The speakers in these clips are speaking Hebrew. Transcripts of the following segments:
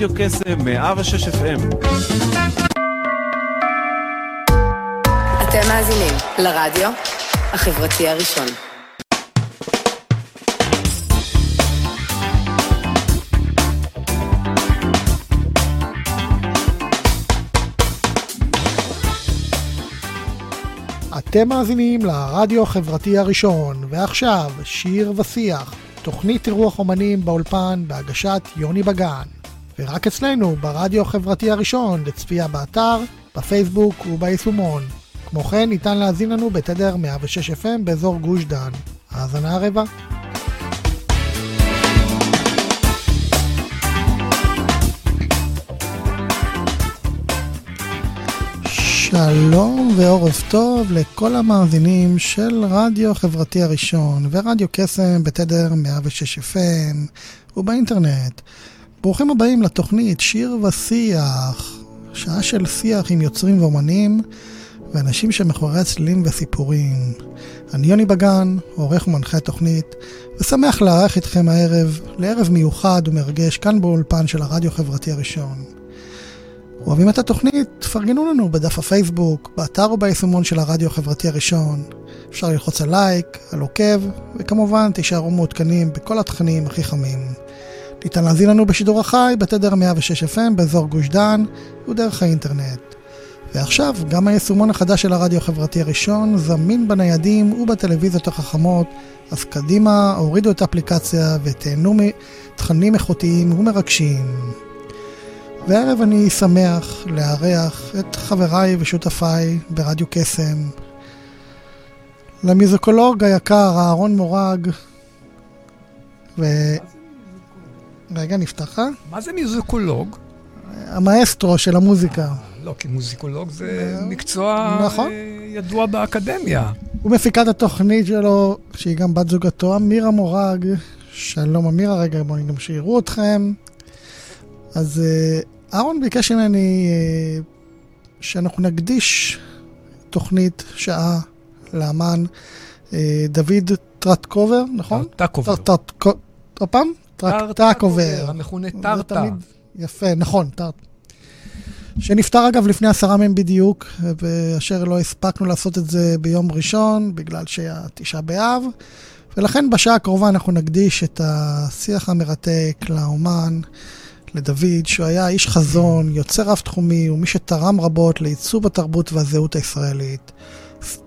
רדיו קסם 106 FM. אתם מאזינים לרדיו החברתי הראשון. אתם מאזינים לרדיו החברתי הראשון, ועכשיו שיר ושיח, תוכנית אירוח אומנים באולפן בהגשת יוני בגן. ורק אצלנו, ברדיו החברתי הראשון, לצפייה באתר, בפייסבוק וביישומון. כמו כן, ניתן להזין לנו בתדר 106 FM באזור גוש דן. האזנה הרבה. שלום ועורף טוב לכל המאזינים של רדיו חברתי הראשון ורדיו קסם בתדר 106 FM ובאינטרנט. ברוכים הבאים לתוכנית שיר ושיח, שעה של שיח עם יוצרים ואומנים ואנשים שמאחורי צלילים וסיפורים. אני יוני בגן, עורך ומנחה תוכנית, ושמח לארח איתכם הערב לערב מיוחד ומרגש כאן באולפן של הרדיו החברתי הראשון. אוהבים את התוכנית? תפרגנו לנו בדף הפייסבוק, באתר וביישומון של הרדיו החברתי הראשון. אפשר ללחוץ על לייק, על עוקב, וכמובן תישארו מעודכנים בכל התכנים הכי חמים. ניתן להזין לנו בשידור החי בתדר 106 FM באזור גוש דן ודרך האינטרנט. ועכשיו, גם היישומון החדש של הרדיו החברתי הראשון זמין בניידים ובטלוויזיות החכמות, אז קדימה, הורידו את האפליקציה ותהנו מתכנים איכותיים ומרגשים. והערב אני שמח לארח את חבריי ושותפיי ברדיו קסם, למיזוקולוג היקר אהרון מורג, ו... רגע, נפתח? מה זה מיזוקולוג? המאסטרו של המוזיקה. לא, כי מוזיקולוג זה מקצוע נכון. ידוע באקדמיה. הוא מפיקת התוכנית שלו, שהיא גם בת זוגתו, אמירה מורג. שלום אמירה, רגע בואו גם שיראו אתכם. אז אהרון ביקש ממני אה, שאנחנו נקדיש תוכנית שעה לאמן אה, דוד טרטקובר, נכון? טרטקובר. עוד פעם? טרטקובר. המכונה טרטה. יפה, נכון, טרט. שנפטר אגב לפני עשרה ימים בדיוק, ואשר לא הספקנו לעשות את זה ביום ראשון, בגלל שהיה תשעה באב, ולכן בשעה הקרובה אנחנו נקדיש את השיח המרתק לאמן. לדוד, שהוא היה איש חזון, יוצר רב-תחומי, ומי שתרם רבות לעיצוב התרבות והזהות הישראלית.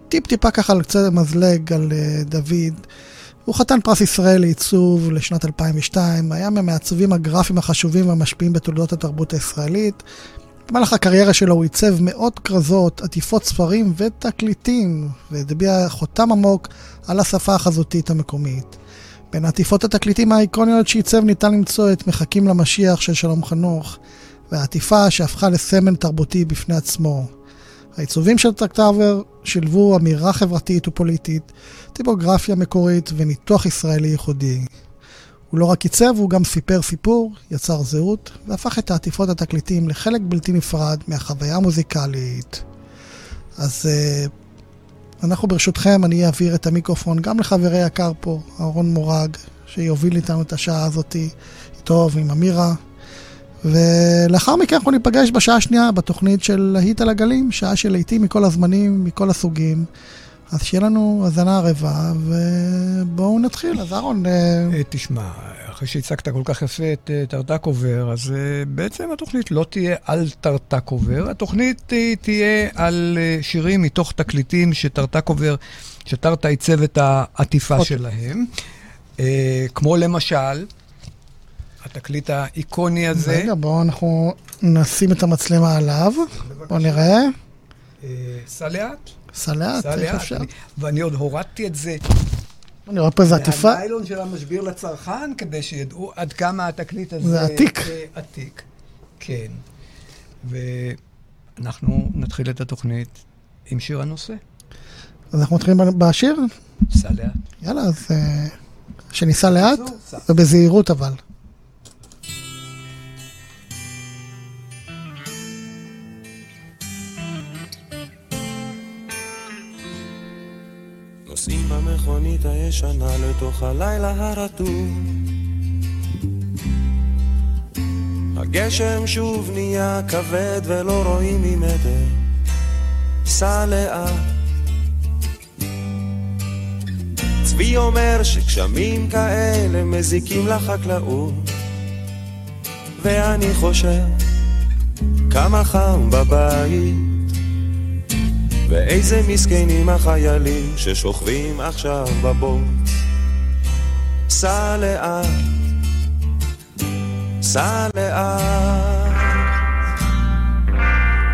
טיפ-טיפה ככה על קצת מזלג על uh, דוד. הוא חתן פרס ישראל לעיצוב לשנת 2002, היה מהמעצבים הגרפיים החשובים והמשפיעים בתולדות התרבות הישראלית. במהלך הקריירה שלו הוא עיצב מאות כרזות, עטיפות ספרים ותקליטים, והטביע חותם עמוק על השפה החזותית המקומית. בין עטיפות התקליטים האיקוניות שעיצב ניתן למצוא את מחכים למשיח של שלום חנוך, והעטיפה שהפכה לסמל תרבותי בפני עצמו. העיצובים של טרטקובר שילבו אמירה חברתית ופוליטית, טיפוגרפיה מקורית וניתוח ישראלי ייחודי. הוא לא רק עיצב, הוא גם סיפר סיפור, יצר זהות, והפך את העטיפות התקליטים לחלק בלתי נפרד מהחוויה המוזיקלית. אז אנחנו ברשותכם, אני אעביר את המיקרופון גם לחברי יקר פה, אהרון מורג, שיוביל איתנו את השעה הזאתי, איתו ועם אמירה. ולאחר מכן אנחנו ניפגש בשעה השנייה בתוכנית של להיט על הגלים, שעה של להיטים מכל הזמנים, מכל הסוגים. אז שיהיה לנו האזנה ערבה, ובואו נתחיל. אז אהרון... תשמע, אחרי שהצגת כל כך יפה את טרטקובר, אז בעצם התוכנית לא תהיה על טרטקובר, התוכנית תהיה על שירים מתוך תקליטים שטרטקובר, שטרטה עיצב את העטיפה שלהם. כמו למשל, התקליט האיקוני הזה. רגע, בואו אנחנו נשים את המצלמה עליו. בואו נראה. סע לאט. סע לאט, איך אפשר? ואני עוד הורדתי את זה. אני רואה פה איזה עטיפה. והניילון של המשביר לצרכן, כדי שידעו עד כמה התקליט הזה... זה עתיק. עתיק, כן. ואנחנו נתחיל את התוכנית עם שיר הנושא. אז אנחנו מתחילים בשיר? סע לאט. יאללה, אז שניסע לאט, ובזהירות אבל. נוסעים במכונית הישנה לתוך הלילה הרטוב. הגשם שוב נהיה כבד ולא רואים ממטר, סע לאט. צבי אומר שגשמים כאלה מזיקים לחקלאות, ואני חושב כמה חם בבית, ואיזה מסכנים החיילים ששוכבים עכשיו בבוץ. סע לאט, סע לאט.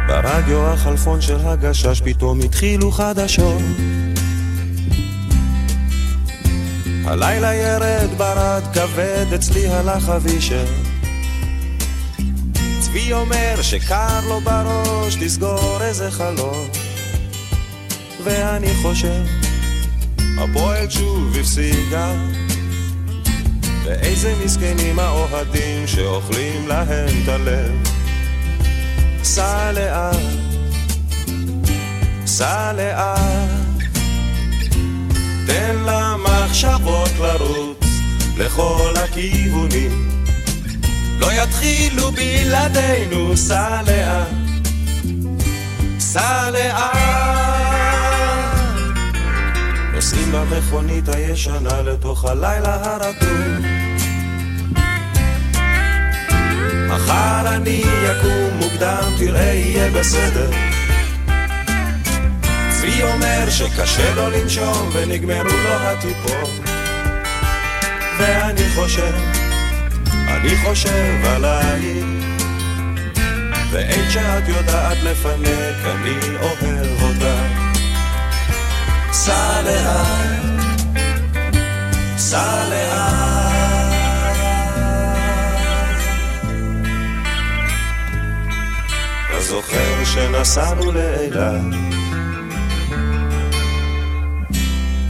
ברדיו החלפון של הגשש פתאום התחילו חדשות. הלילה ירד ברד כבד, אצלי הלך אבישר. צבי אומר שקר לו בראש, תסגור איזה חלום. ואני חושב, הפועל שוב הפסיקה. ואיזה מסכנים האוהדים שאוכלים להם את הלב. סע לאט, סע לאט, תן למחשבות לרוץ לכל הכיוונים. לא יתחילו בלעדינו, סע לאט, סע לאט. נוסעים במכונית הישנה לתוך הלילה הרטוב. מחר אני יקום מוקדם, תראה יהיה בסדר. צבי אומר שקשה לו לנשום ונגמרו לו הטיפות. ואני חושב, אני חושב עלייך. ואין שאת יודעת לפנק, אני אוהב. סע לאט, סע לאט. זוכר שנסענו לאילת,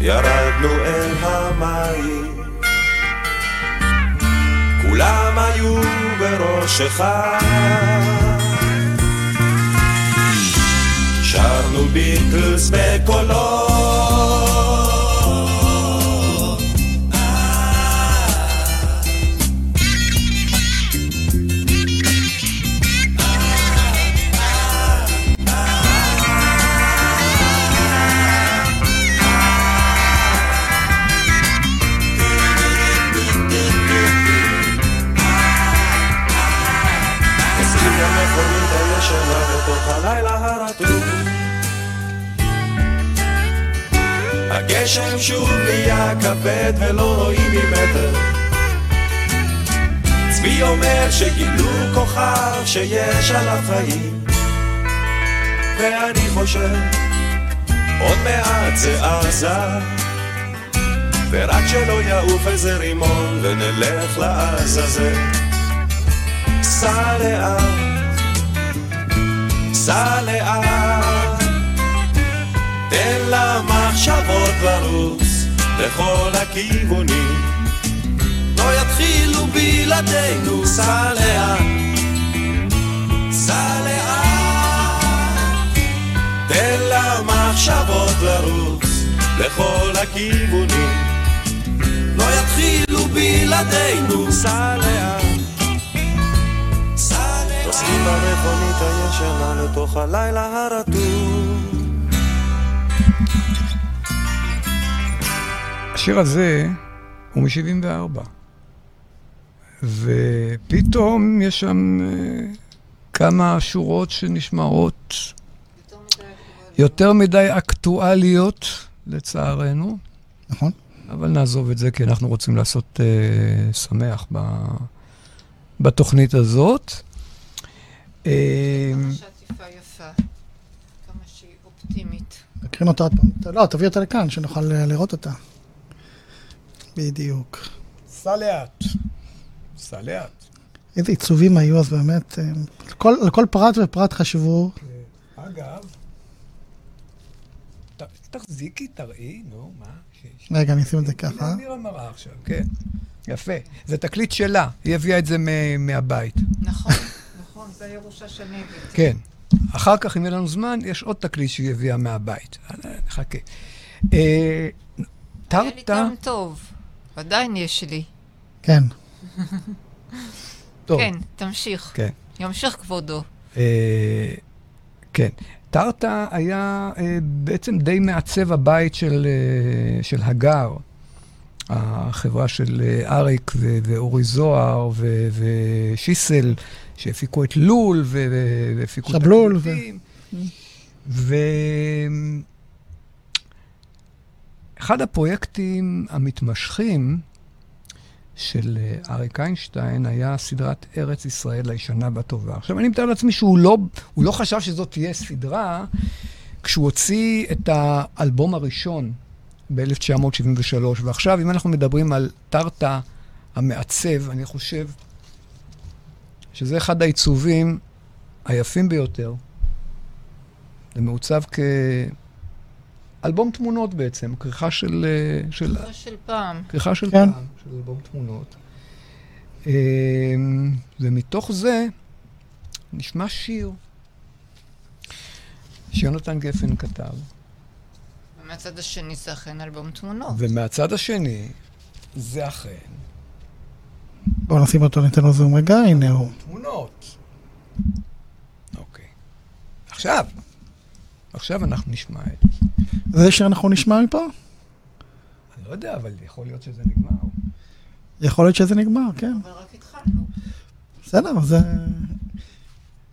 ירדנו אל המים, כולם היו. שרנו și-a pe color. הגשם שוב נהיה כבד ולא רואים ממטר. צבי אומר שגילו כוכב שיש עליו חיים ואני חושב עוד מעט זה עזה. ורק שלא יעוף איזה רימון ונלך לעזאזל. סע לאט, סע לאט, תן למחשבות לרוץ לכל הכיוונים. לא יתחילו בלעדינו, סע לאט, סע לאט, תן למחשבות לרוץ לכל הכיוונים. לא יתחילו בלעדינו, סע לאט. נוסעים במכונית הישנה לתוך הלילה הרטוב. השיר הזה הוא מ-74, ופתאום יש שם אה, כמה שורות שנשמעות יותר מדי אקטואליות, לצערנו, נכון? אבל נעזוב את זה, כי אנחנו רוצים לעשות אה, שמח ב, בתוכנית הזאת. אה, שעטיפה יפה, כמה שהיא אופטימית. נקרין אותה עוד פעם. לא, תביא אותה לכאן, שנוכל לראות אותה. בדיוק. סע לאט. סע לאט. איזה עיצובים היו אז באמת. אה, לכל, לכל פרט ופרט חשבו. אגב, ת- תחזיקי, תראי, נו, מה? ש- ש- רגע, אני אשים את זה ככה. הנה, אני מראה עכשיו, כן. יפה. זה תקליט שלה, היא הביאה את זה מ- מהבית. נכון, נכון, זה הירושה שאני הבאתי. כן. אחר כך, אם יהיה לנו זמן, יש עוד תקליט שהיא הביאה מהבית. אה, נחכה. אה, היה לי טרטה, טעם טוב, עדיין יש לי. כן. טוב. כן, תמשיך. כן. ימשיך כבודו. אה, כן. טרטה היה אה, בעצם די מעצב הבית של, אה, של הגר, החברה של אה, אריק ו- ואורי זוהר ו- ושיסל, שהפיקו את לול והפיקו את שבלול ו-. ו... אחד הפרויקטים המתמשכים של אה, אריק איינשטיין היה סדרת ארץ ישראל הישנה והטובה. עכשיו, אני מתאר לעצמי שהוא לא, לא חשב שזאת תהיה סדרה כשהוא הוציא את האלבום הראשון ב-1973, ועכשיו, אם אנחנו מדברים על טרטה המעצב, אני חושב שזה אחד העיצובים היפים ביותר. זה מעוצב כאלבום תמונות בעצם, כריכה של, אה, של, זה של פעם. כריכה של כן. פעם, של אלבום תמונות. אמ, ומתוך זה נשמע שיר שיונתן גפן כתב, ומהצד השני זה אכן אלבום תמונות. ומהצד השני זה אכן בואו נשים אותו, ניתן לו זום רגע, הנה הוא. תמונות. אוקיי. עכשיו, עכשיו אנחנו נשמע את זה. שאנחנו נשמע מפה? אני לא יודע, אבל יכול להיות שזה נגמר. יכול להיות שזה נגמר, כן. אבל רק התחלנו. בסדר, זה...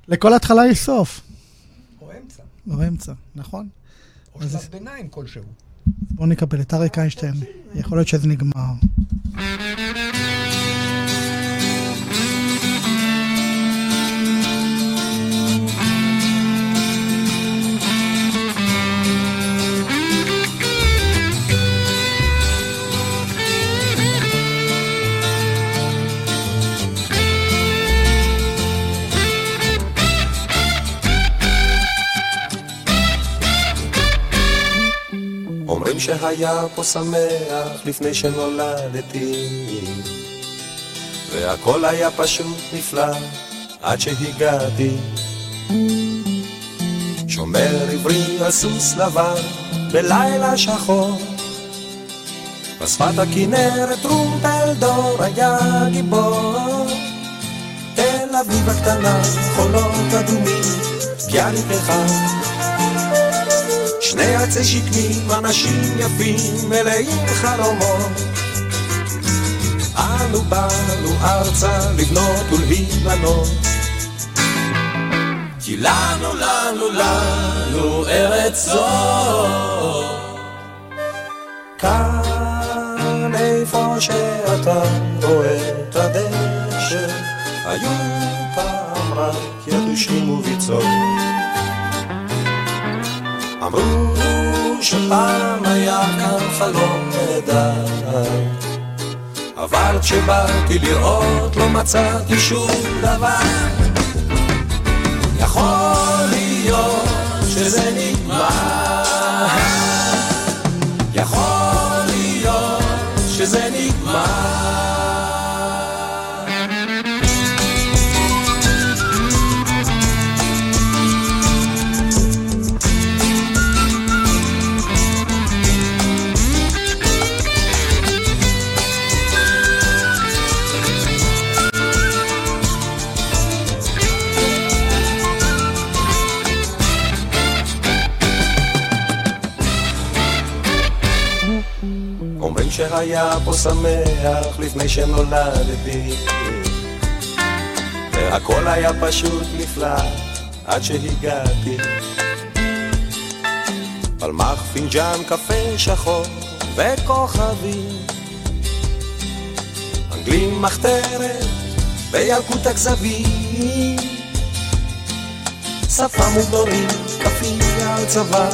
לכל התחלה יש סוף. או אמצע, באמצע, נכון? או אז- שלב ביניים כלשהו. בואו נקבל את אריק איינשטיין. יכול להיות שזה נגמר. אומרים שהיה פה שמח לפני שנולדתי. והכל היה פשוט נפלא עד שהגעתי. שומר עברי על סוס לבן בלילה שחור. בשפת הכנרת טרומפלדור היה גיבור. תל אביב הקטנה חולות אדומים ביאליק אחד שני עצי שקמים, אנשים יפים, מלאים חלומות. אנו באנו ארצה לבנות ולהיבנות. כי לנו, לנו, לנו ארץ זו. כאן איפה שאתה רואה את הדשא, היו פעם רק יתושים וביצות. אמרו שפעם היה כאן חלום נהדר. אבל כשבאתי לראות לא מצאתי שום דבר. יכול להיות שזה נגמר. יכול להיות שזה נגמר שהיה פה שמח לפני שנולדתי. והכל היה פשוט נפלא עד שהגעתי. פלמח פינג'אן קפה שחור וכוכבים. אנגלים מחתרת בילקוט הכזבים. שפם וגדורים כפייה על צבא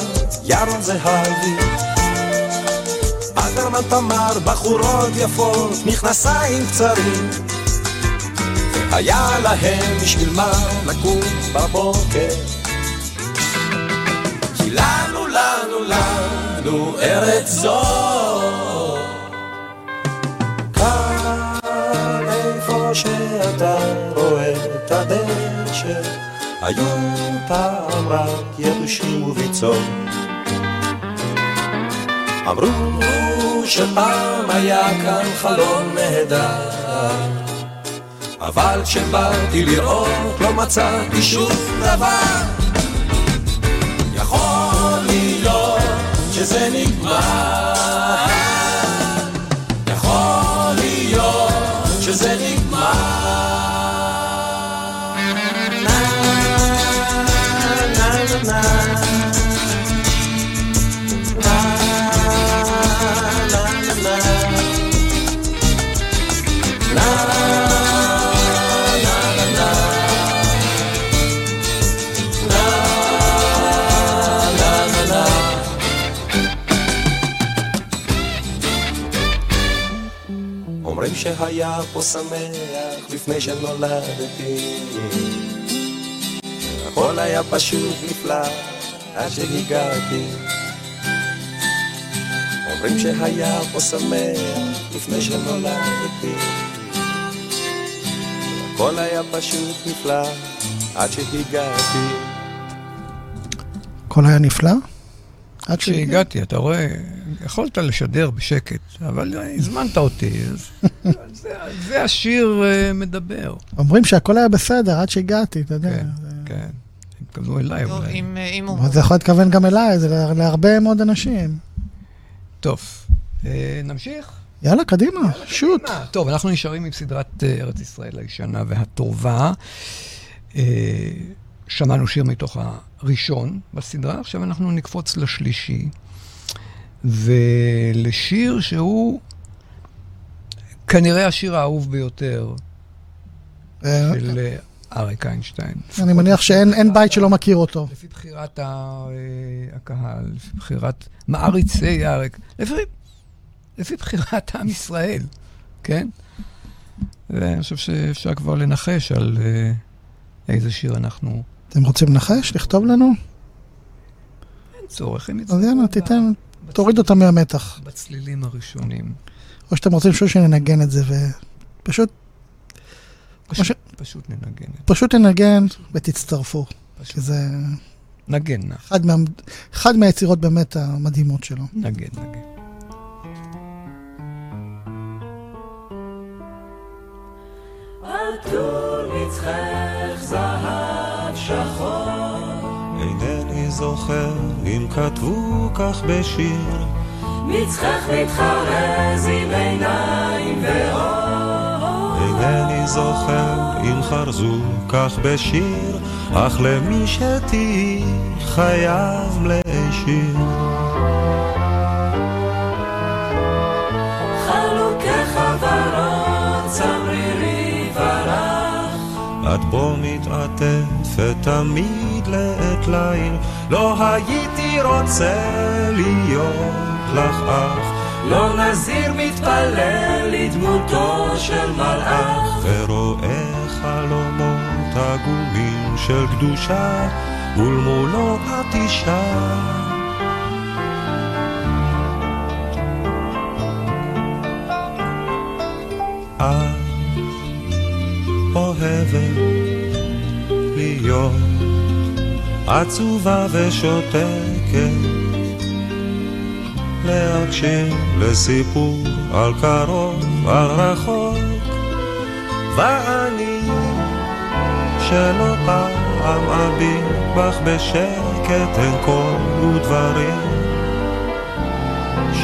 ירון זהבי אלתרמן תמר, בחורות יפות, מכנסיים קצרים. היה להם בשביל מה לקום בבוקר. כי לנו, לנו, לנו ארץ זו. כאן איפה שאתה רואה את הדשא, היו פעם רק יתושים וביצות. אמרו שפעם היה כאן חלום נהדר, אבל כשבאתי לראות לא מצאתי שום דבר. יכול להיות שזה נגמר. יכול להיות שזה נגמר. שהיה פה שמח לפני שנולדתי. הכל היה פשוט נפלא עד שהגעתי. אומרים שהיה פה שמח לפני שנולדתי. הכל היה פשוט נפלא עד שהגעתי. הכל היה נפלא? עד שהגעתי. כשהגעתי, אתה רואה, יכולת לשדר בשקט, אבל הזמנת אותי, אז זה- השיר אה, מדבר. אומרים שהכל היה בסדר עד שהגעתי, אתה יודע. כן, כן. התכוונו אליי אולי. אם, אה, אם הוא... אבל זה יכול להתכוון גם אליי, זה לה- להרבה מאוד אנשים. טוב, אה, נמשיך? יאללה, קדימה, שוט. טוב, אנחנו נשארים עם סדרת ארץ ישראל הישנה והטובה. שמענו שיר מתוך הראשון בסדרה, עכשיו אנחנו נקפוץ לשלישי, ולשיר שהוא כנראה השיר האהוב ביותר אה, של אה, אריק איינשטיין. אני מניח שאין אין בית שלא מכיר אותו. לפי בחירת אה, הקהל, לפי בחירת מעריצי אריק, לפי, בחירת עם ישראל, כן? ואני חושב שאפשר כבר לנחש על אה, איזה שיר אנחנו... אתם רוצים לנחש? לכתוב לנו? אין צורך, הם אז יאללה, תיתן, תוריד אותם מהמתח. בצלילים הראשונים. או שאתם רוצים שוב שננגן את זה, ופשוט פשוט, ש- פשוט ננגן. פשוט תנגן ותצטרפו. פשוט כי זה נגן. אחד, מה, אחד מהיצירות באמת המדהימות שלו. נגן, נגן. אינני זוכר אם כתבו כך בשיר. מצחך מתחרז עם עיניים ואור. אינני זוכר אם חרזו כך בשיר אך למי שתהי חייב להשאיר את בו מתעטפת תמיד לעת ליל לא הייתי רוצה להיות לך אח. לא נזיר מתפלל לדמותו של מלאך. ורואה חלומות עגומים של קדושה ולמולו את אישה. את אוהבת להיות עצובה ושותקת. להקשיב לסיפור על קרוב, על רחוק. ואני שלא פעם אביט בך בשקט אין קול ודברים.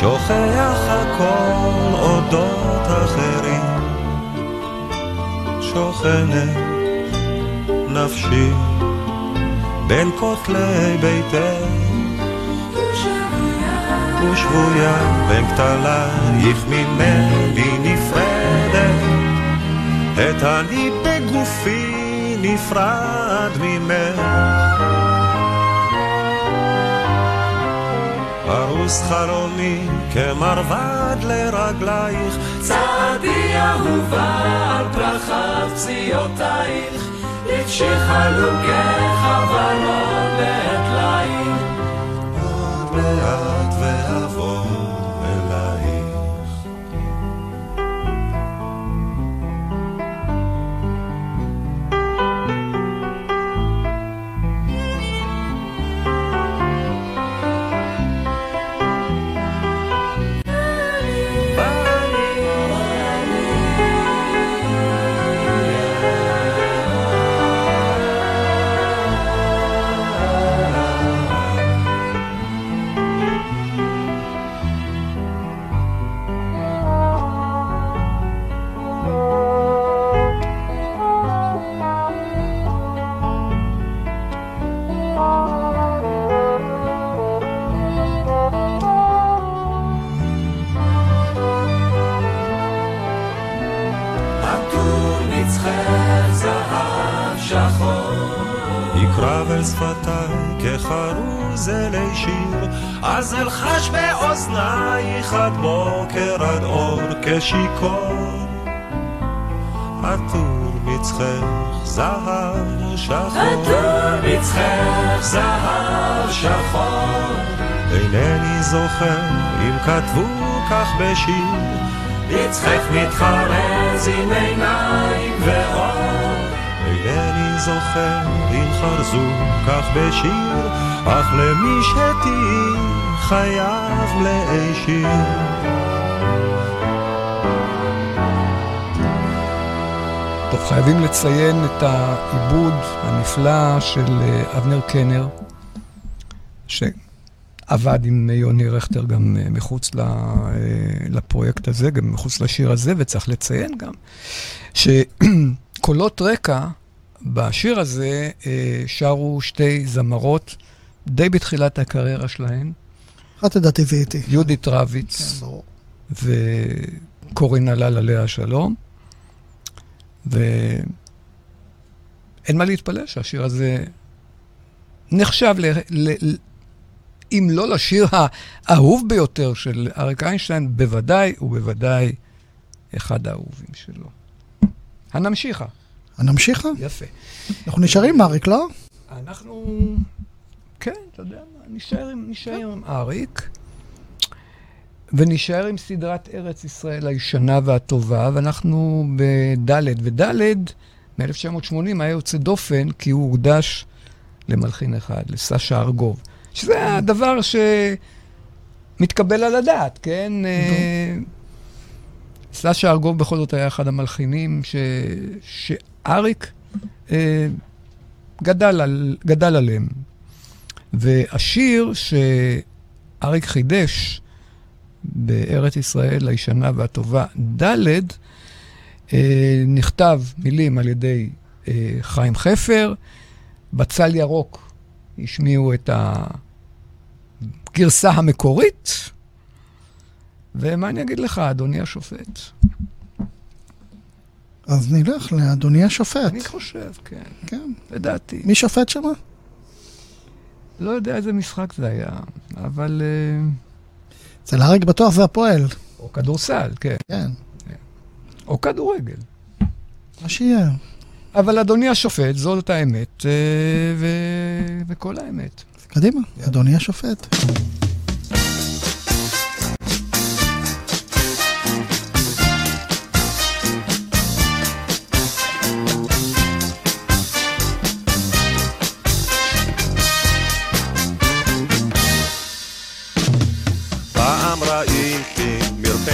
שוכח הכל אודות אחרים שוכנת נפשי בין כותלי ביתך ושבויה בין כתלייך ממני נפרדת. את אני בגופי נפרד ממך ארוס חלומי כמרבד לרגלייך צעדי אהובה על פרחת פציעותייך. לבשי חלוקי חברות בעת ליל. עוד מעט ואבוא אל שפתיי כחרוז אלי שיר, אז אלחש באוזנייך עד בוקר עד אור כשיכור. עטור מצחך זהב שחור. עטור מצחך זהב שחור. אינני זוכר אם כתבו כך בשיר. מצחך מתחרז עם עיניים ואור. אינני זוכר אם חרזו כך בשיר, אך למי שתהי חייב להישיר. טוב, חייבים לציין את העיבוד הנפלא של אה, אבנר קנר, שעבד עם יוני רכטר גם אה, מחוץ אה, לפרויקט הזה, גם מחוץ לשיר הזה, וצריך לציין גם שקולות רקע בשיר הזה שרו שתי זמרות די בתחילת הקריירה שלהן. אחת לדעתי זה איתי. יהודית רביץ. כן, ברור. וקורינה ללה עליה השלום. ואין מה להתפלא שהשיר הזה נחשב, ל... ל... אם לא לשיר האהוב ביותר של אריק איינשטיין, בוודאי ובוודאי אחד האהובים שלו. הנמשיכה. הנמשיכה? יפה. אנחנו נשארים עם אריק, לא? אנחנו, כן, אתה יודע מה, נשאר עם, נשאר עם אריק. ונשאר עם סדרת ארץ ישראל הישנה והטובה, ואנחנו בדלת. ודלת, מ-1980, היה יוצא דופן, כי הוא הוקדש למלחין אחד, לסשה ארגוב. שזה הדבר שמתקבל על הדעת, כן? אה, סשה ארגוב בכל זאת היה אחד המלחינים ש... שאריק אה, גדל, על... גדל עליהם. והשיר שאריק חידש, בארץ ישראל הישנה והטובה, ד', אה, נכתב מילים על ידי אה, חיים חפר, בצל ירוק השמיעו את הגרסה המקורית, ומה אני אגיד לך, אדוני השופט? אז נלך לאדוני השופט. אני חושב, כן. כן. לדעתי. מי שופט שמה? לא יודע איזה משחק זה היה, אבל... אצל אריק בטוח זה הפועל. או כדורסל, כן. כן. או כדורגל. מה שיהיה. אבל אדוני השופט, זאת האמת, אה, ו... וכל האמת. קדימה, אדוני השופט.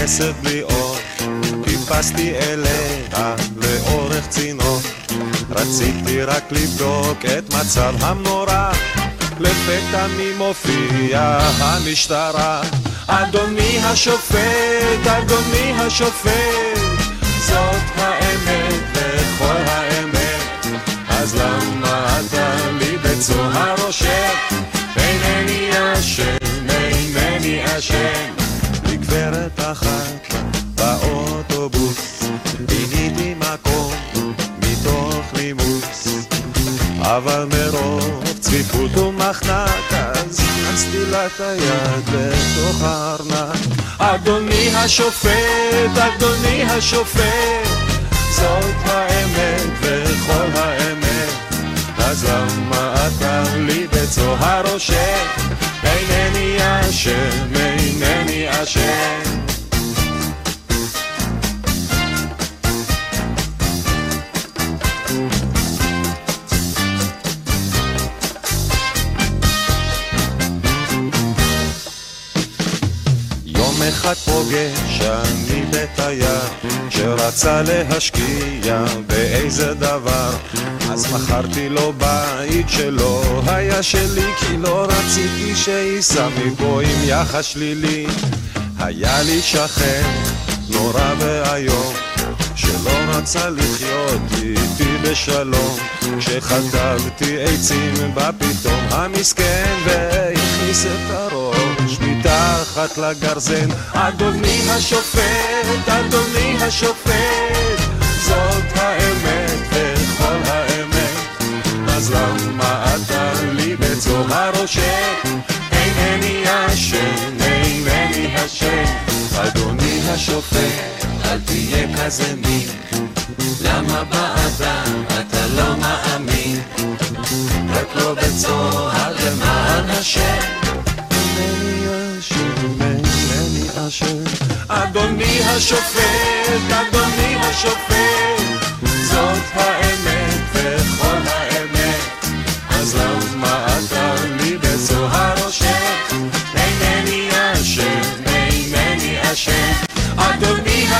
כסף בלי אור, טיפסתי אליה לאורך צינור. רציתי רק לבדוק את מצב המנורה, לפתע מי מופיע המשטרה. אדוני השופט, אדוני השופט, זאת האמת וכל האמת, אז למה אתה לי בצוהר רושם? אינני אשם, אינני אשם. גברת אחת באוטובוס, פיניתי מקום מתוך נימוס, אבל מרוב צפיפות ומחנק, אז נכנסתי לה את היד לתוך הארנק. אדוני השופט, אדוני השופט, זאת האמת וכל האמת, אז למה אתה לי בצוהר רושם? אינני אשם, אינני אשם. אחד פוגש אני בתייר שרצה להשקיע באיזה דבר. אז מכרתי לו בית שלא היה שלי כי לא רציתי שייסע מפה עם יחס שלילי. היה לי שכן נורא ואיום שלא רצה לחיות איתי בשלום. כשחטבתי עצים בפתאום המסכן והכניס את הראש מתחת לגרזן. אדוני השופט, אדוני השופט זאת האמת וכל האמת. אז למה אתה לי בצוהר רושם? אינני אשם, אינני אשם, אדוני השופט, אל תהיה כזה מין. למה באדם אתה לא מאמין? רק לא בצוהר למען השם. אדוני השופט, אדוני השופט,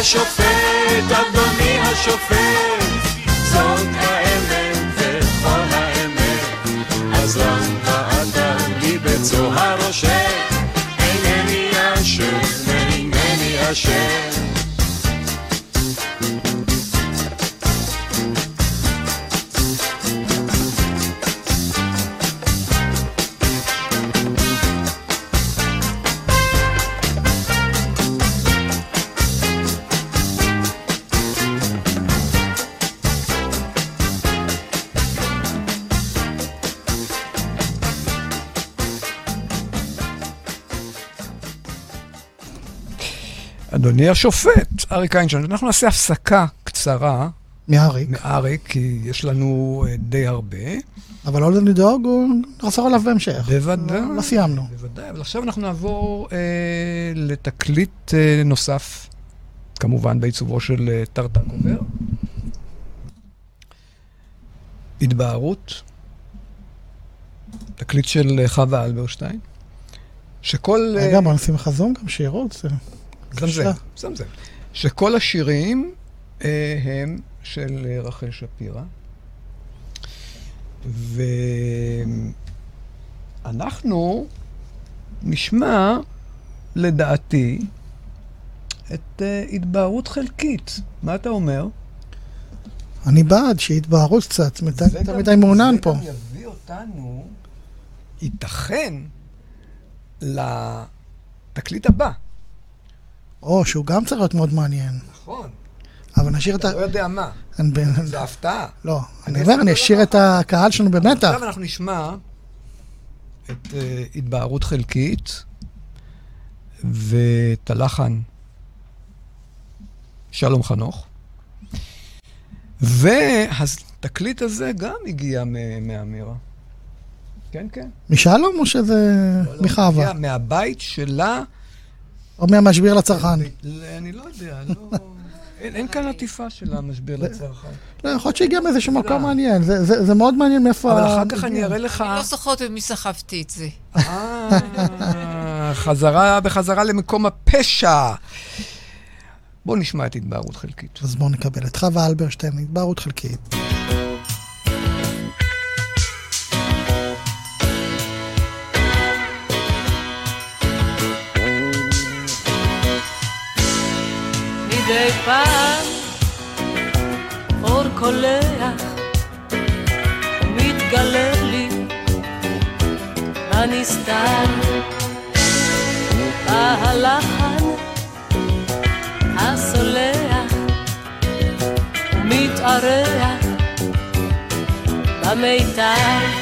השופט, אדוני השופט, זאת האמת וכל האמת. אז למה אתה לי בצוהר רושם? אינני אשם, אינני אשם. אדוני השופט, אריק איינשטיין, אנחנו נעשה הפסקה קצרה מאריק. מאריק, כי יש לנו אה, די הרבה. אבל לא לדאוג, נחזור עליו בהמשך. בוודאי. לא- סיימנו. בוודאי, אבל עכשיו אנחנו נעבור אה, לתקליט אה, נוסף, כמובן בעיצובו של אה, טרטקובר. התבהרות, תקליט של אה, חווה אלברשטיין, שכל... אה, רגע, בוא נשים לך זום גם שירוץ. זמזם, זמזם. שכל השירים אה, הם של אה, רחל שפירא. ואנחנו נשמע, לדעתי, את אה, התבהרות חלקית. מה אתה אומר? אני בעד שיתבהרו קצת, גם- מדי מעונן פה. זה גם יביא אותנו, ייתכן, לתקליט הבא. או, שהוא גם צריך להיות מאוד מעניין. נכון. אבל נשאיר את ה... לא יודע מה. זה הפתעה. לא, אני אומר, אני אשאיר. את הקהל שלנו במתח. עכשיו אנחנו נשמע את uh, התבהרות חלקית ואת הלחן שלום חנוך. והתקליט הזה גם הגיע מאמירה. כן, כן. משלום או שזה לא, לא, מחווה? מהבית שלה, או מהמשביר לצרכן? אני לא יודע, לא... אין, כאן עטיפה של המשבר לצרכן. לא, יכול להיות שהגיע מאיזשהו מקום לא. מעניין. זה- מאוד מעניין מאיפה... אבל אחר כך אני אראה לך... אני לא זוכרת במי סחבתי את זה. אה, חזרה, בחזרה למקום הפשע. בואו נשמע את התבהרות חלקית. אז בואו נקבל את חווה אלברשטיין, התבהרות חלקית. מדי פעם אור קולח מתגלה לי בנסתר בהלחן הסולח מתארח במיתר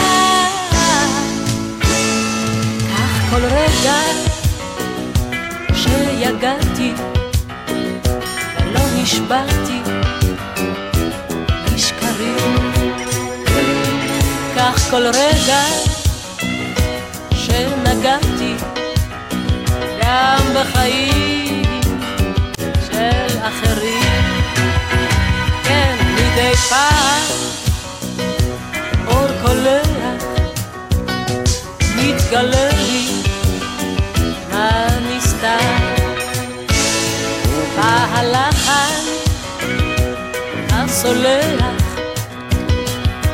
שיגעתי ולא נשברתי. בשקרים כך כל רגע שנגעתי גם בחיים של אחרים. כן, מדי פעם אור קולח מתגלה סולח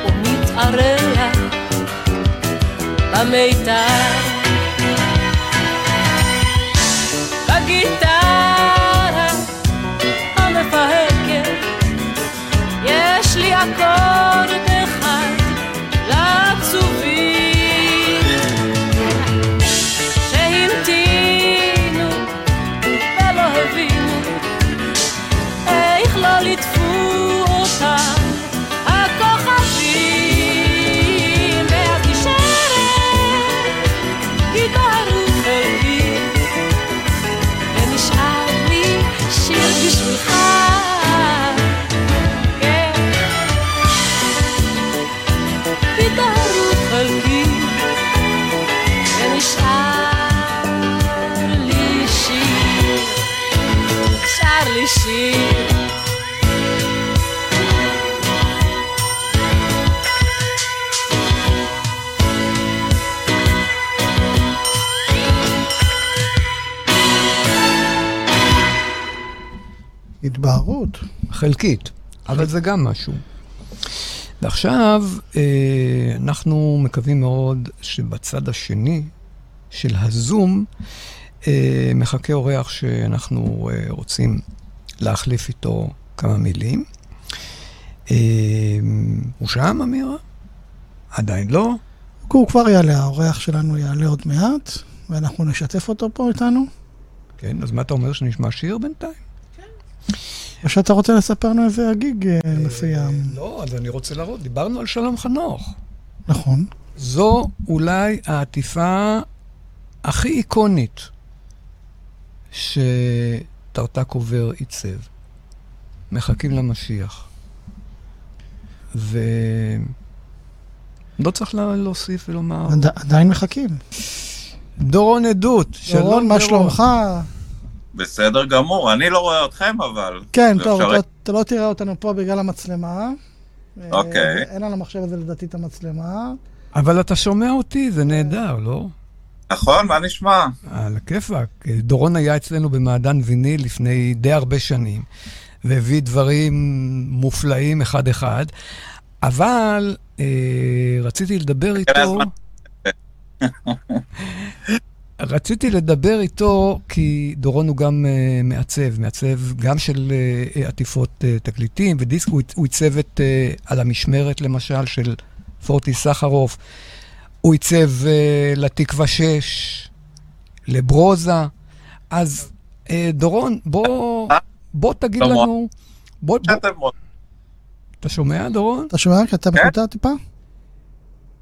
ומתארח במיתר. התבהרות. חלקית, אבל זה גם משהו. ועכשיו, אה, אנחנו מקווים מאוד שבצד השני של הזום אה, מחכה אורח שאנחנו אה, רוצים להחליף איתו כמה מילים. הוא שם, אמירה? עדיין לא? הוא כבר יעלה, האורח שלנו יעלה עוד מעט, ואנחנו נשתף אותו פה איתנו. כן, אז מה אתה אומר, שנשמע שיר בינתיים? או שאתה רוצה לספר לנו איזה הגיג אה, מסוים. לא, אז אני רוצה להראות, דיברנו על שלום חנוך. נכון. זו אולי העטיפה הכי איקונית שטרטק עובר עיצב. מחכים למשיח. ולא צריך לה- להוסיף ולומר. עד- עדיין מחכים. דורון עדות, דורון, מה שלומך? בסדר גמור, אני לא רואה אתכם אבל. כן, טוב, אפשרי? אתה- אתה לא תראה אותנו פה בגלל המצלמה. אוקיי. אה, אין על המחשב הזה לדעתי את המצלמה. אבל אתה שומע אותי, זה נהדר, לא? נכון, מה נשמע? על הכיפאק. דורון היה אצלנו במעדן ויניל לפני די הרבה שנים, והביא דברים מופלאים אחד-אחד, אבל אה, רציתי לדבר איתו... רציתי לדבר איתו כי דורון הוא גם uh, מעצב, מעצב גם של uh, עטיפות uh, תקליטים ודיסק, הוא, הוא עיצב את, uh, על המשמרת למשל של פורטי סחרוף, הוא עיצב uh, לתקווה 6, לברוזה, אז uh, דורון, בוא, בוא תגיד. לנו, בוא, בוא. אתה שומע דורון? אתה שומע? כי אתה כן. מקוטע טיפה?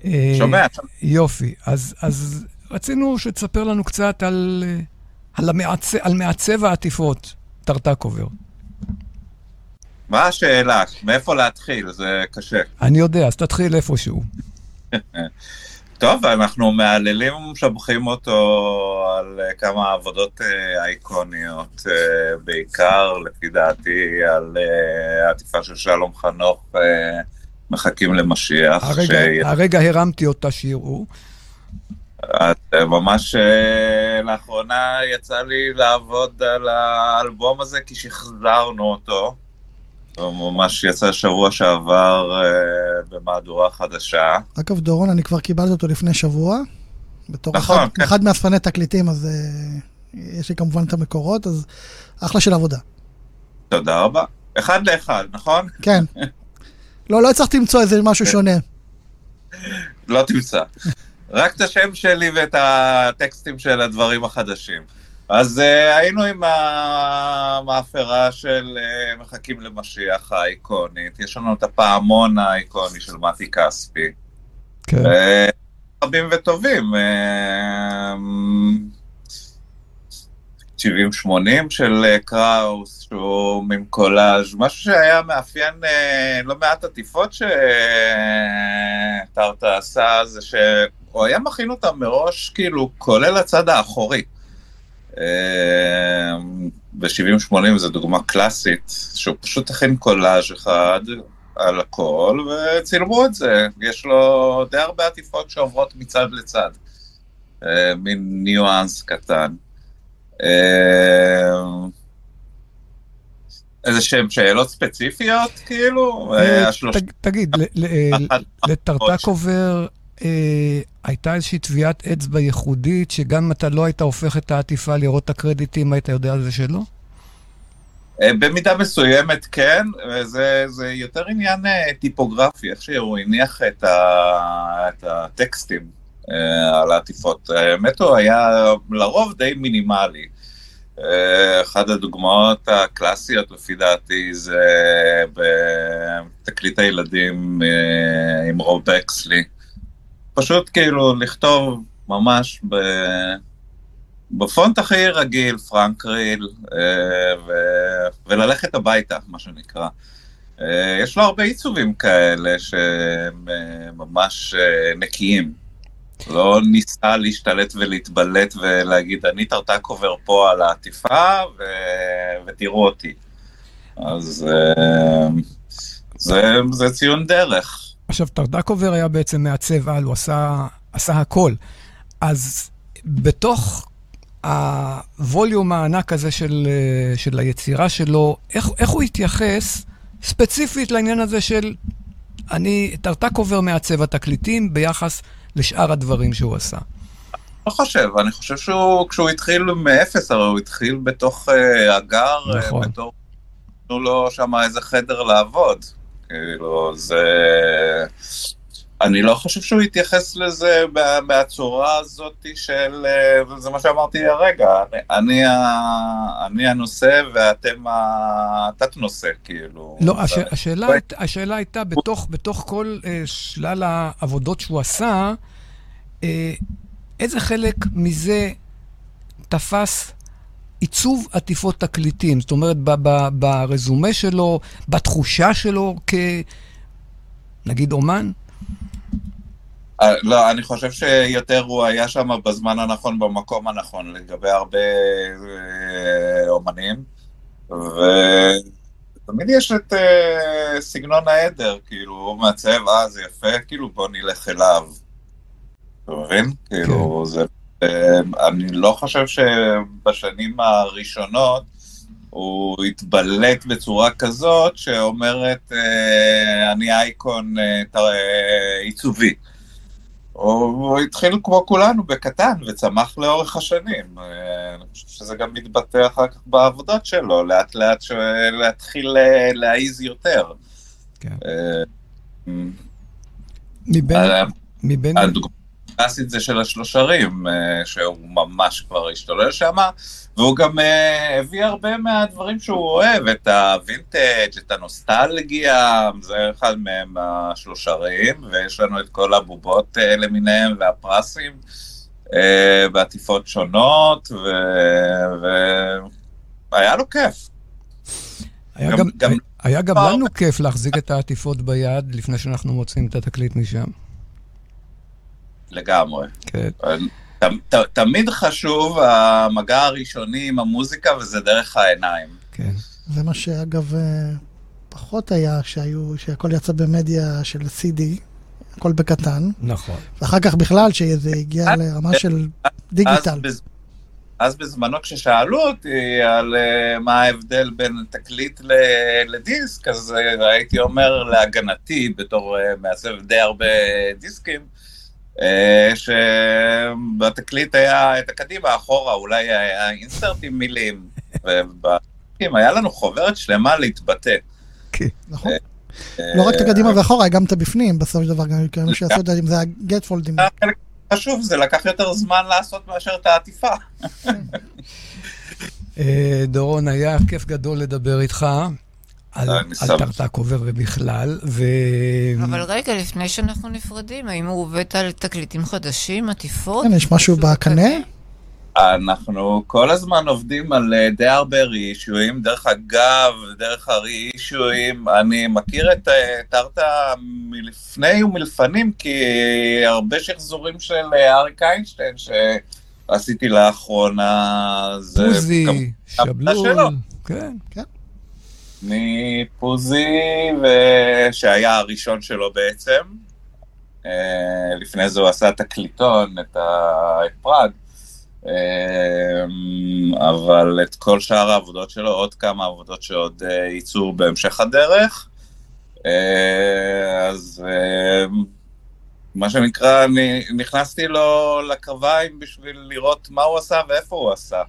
אה, שומע? יופי, אז, אז רצינו שתספר לנו קצת על, אה, על, המעצב, על מעצב העטיפות, טרטקובר. מה השאלה? מאיפה להתחיל? זה קשה. אני יודע, אז תתחיל איפשהו. טוב, אנחנו מהללים ומשבחים אותו על אה, כמה עבודות אה, אייקוניות, בעיקר, לפי דעתי, על העטיפה של שלום חנוך, מחכים למשיח. הרגע, שהיא- הרגע הרמתי אותה שיראו. אז אה, ממש אה, לאחרונה יצא לי לעבוד על האלבום הזה כי שחזרנו אותו. הוא ממש יצא שבוע שעבר אה, במהדורה חדשה. אגב, דורון, אני כבר קיבלתי אותו לפני שבוע. בתור נכון, אחד, כן. אחד מאספני תקליטים, אז יש לי כמובן את המקורות, אז אחלה של עבודה. תודה רבה. אחד לאחד, נכון? כן. לא, לא הצלחתי למצוא איזה משהו שונה. לא תמצא. רק את השם שלי ואת הטקסטים של הדברים החדשים. אז uh, היינו עם המאפרה של uh, מחכים למשיח האיקונית. יש לנו את הפעמון האיקוני של מתי כספי. כן. אה, רבים וטובים. אה, 70-80 של אה, קראוס, שהוא מין קולאז', משהו שהיה מאפיין אה, לא מעט עטיפות שטרטה עשה, זה שהוא היה מכין אותם מראש, כאילו, כולל הצד האחורי. אה, ב-70-80 זו דוגמה קלאסית, שהוא פשוט הכין קולאז' אחד על הכל, וצילמו את זה. יש לו די הרבה עטיפות שעוברות מצד לצד. מין ניואנס קטן. אה, איזה שהם שאלות ספציפיות, כאילו? תגיד, ל- ל- אחת- לטרטקובר אה, הייתה איזושהי טביעת אצבע ייחודית, שגם אם אתה לא היית הופך את העטיפה לראות את הקרדיטים, היית יודע על זה שלא? אה, במידה מסוימת כן, וזה זה יותר עניין אה, טיפוגרפי, איך שהוא הניח את, ה, את הטקסטים על העטיפות. האמת הוא היה לרוב די מינימלי. אה, אחת הדוגמאות הקלאסיות לפי דעתי זה בתקליט הילדים אה, עם רוב בקסלי. פשוט כאילו לכתוב ממש ב... בפונט הכי רגיל, פרנק ריהל, אה, ו... וללכת הביתה, מה שנקרא. אה, יש לו הרבה עיצובים כאלה שהם אה, ממש אה, נקיים. לא ניסה להשתלט ולהתבלט ולהגיד, אני טרטקובר פה על העטיפה, ו... ותראו אותי. אז אה, זה, זה ציון דרך. עכשיו, טרטקובר היה בעצם מעצב על, הוא עשה, עשה הכל. אז בתוך הווליום הענק הזה של, אה, של היצירה שלו, איך, איך הוא התייחס ספציפית לעניין הזה של אני, טרטקובר מעצב התקליטים ביחס לשאר הדברים שהוא עשה? לא חושב, אני חושב שהוא, כשהוא התחיל מאפס, הרי הוא התחיל בתוך אה, הגר, נכון. נכון. בתור, נתנו לו שם איזה חדר לעבוד. כאילו, זה... אני לא חושב שהוא התייחס לזה בצורה הזאת של... אה, זה מה שאמרתי הרגע, אני, אני, אני הנושא ואתם התת-נושא, כאילו. לא, הש, השאלה, היית- השאלה הייתה, בתוך, בתוך כל אה, שלל העבודות שהוא עשה, אה, איזה חלק מזה תפס עיצוב עטיפות תקליטים? זאת אומרת, ב, ב, ברזומה שלו, בתחושה שלו כ... נגיד אומן? אה, לא, אני חושב שיותר הוא היה שם בזמן הנכון, במקום הנכון, לגבי הרבה אה, אומנים. ותמיד יש את אה, סגנון העדר, כאילו, הוא מעצב, אה, זה יפה, כאילו, בוא נלך אליו. אתה מבין? כאילו, זה... אה, אני לא חושב שבשנים הראשונות הוא התבלט בצורה כזאת שאומרת, אה, אני אייקון אה, אה, עיצובי. הוא, התחיל כמו כולנו בקטן וצמח לאורך השנים. אני חושב שזה גם מתבטא אחר כך בעבודות שלו, לאט לאט ש... להתחיל להעיז יותר. כן. מבין... מבין... הדוגמה הקלאסית זה של השלושרים, שהוא ממש כבר השתולל שם, והוא גם אה, הביא הרבה מהדברים שהוא אוהב, את הווינטג', את הנוסטלגיה, זה אחד מהם השלושרים, ויש לנו את כל הבובות אה, למיניהם והפרסים, אה, בעטיפות שונות, ו- והיה לו כיף. היה גם- גם, גם- היה גם לנו כיף להחזיק את העטיפות ביד לפני שאנחנו מוצאים את התקליט משם. לגמרי. כן. ת, תמיד חשוב המגע הראשוני עם המוזיקה, וזה דרך העיניים. כן. זה מה שאגב אה, פחות היה שהיו, שהכל יצא במדיה של CD, הכל בקטן, נכון. ואחר כך בכלל שזה הגיע לרמה של דיגיטל. אז, בז... אז בזמנו כששאלו אותי על uh, מה ההבדל בין תקליט ל... לדיסק, אז uh, הייתי אומר להגנתי, בתור uh, מעצב די הרבה דיסקים, שבתקליט היה את הקדימה, אחורה, אולי היה אינסרט עם מילים, היה לנו חוברת שלמה להתבטא. כן. נכון. אה, לא רק את הקדימה ואחורה, גם את הבפנים, בסופו של דבר, גם כאלה שעשו את זה, אם זה היה גטפולדים. החלק חשוב, זה לקח יותר זמן לעשות מאשר את העטיפה. אה, דורון, היה כיף גדול לדבר איתך על, על שמח. טרטקובר ובכלל, ו... אבל רגע, לפני שאנחנו נפרדים, האם הוא עובד על תקליטים חדשים, עטיפות? כן, יש משהו בקנה? אנחנו כל הזמן עובדים על די הרבה ריאישויים, דרך אגב, דרך הריאישויים, אני מכיר את אה, טרטה מלפני ומלפנים, כי הרבה שחזורים של אה, אריק איינשטיין שעשיתי לאחרונה, זה שלו. שבלול, כן. מפוזי, שהיה הראשון שלו בעצם. אה, לפני זה הוא עשה תקליטון, את ה- את פראג. אה, אבל את כל שאר העבודות שלו, עוד כמה עבודות שעוד אה, יצאו בהמשך הדרך. אה, אז אה, מה שנקרא, נכנסתי לו לקרביים בשביל לראות מה הוא עשה ואיפה הוא עשה,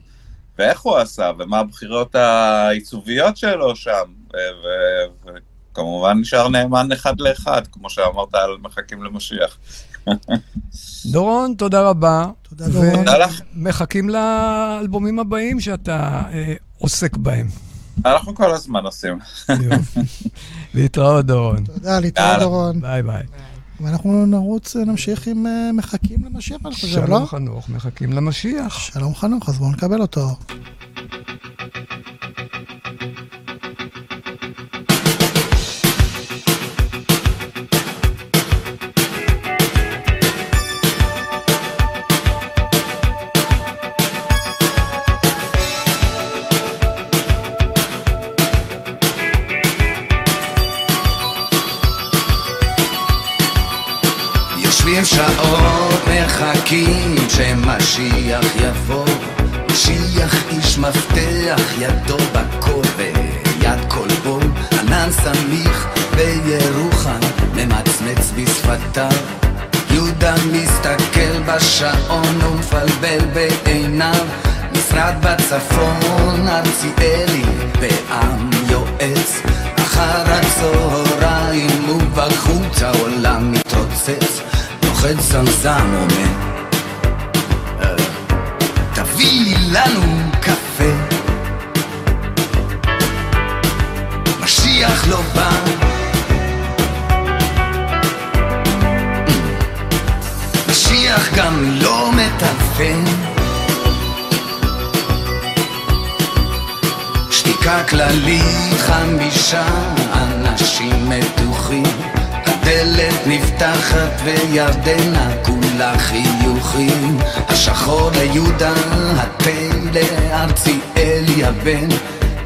ואיך הוא עשה, ומה הבחירות העיצוביות שלו שם, ו- וכמובן נשאר נאמן אחד לאחד, כמו שאמרת על מחכים למשיח. דורון, תודה רבה. תודה, דורון. תודה לך. ומחכים לאלבומים הבאים שאתה אה, עוסק בהם. אנחנו כל הזמן עושים. יופי. להתראות, דורון. תודה, להתראות. דורון. ביי ביי. ואנחנו נרוץ, נמשיך עם אה, מחכים למשיח, אני חושב, לא? שלום חנוך, מחכים למשיח. שלום חנוך, אז בואו נקבל אותו. מחכים שמשיח יבוא. משיח איש מפתח, ידו בכל ויד כלבו. ענן סמיך בירוחם, ממצמץ בשפתיו. יהודה מסתכל בשעון ומפלבל בעיניו. משרד בצפון, ארציאלי ועם יועץ. אחר הצהריים ובחוץ העולם מתרוצץ. נוחת זמזם אומר, "אה, תביא לנו קפה. משיח לא בא. משיח גם לא מטלפן. שתיקה כללית, חמישה אנשים מתוחים. הדלת נפתחת וירדנה כולה חיוכים. השחור ליהודה, התה לארציאלי הבן.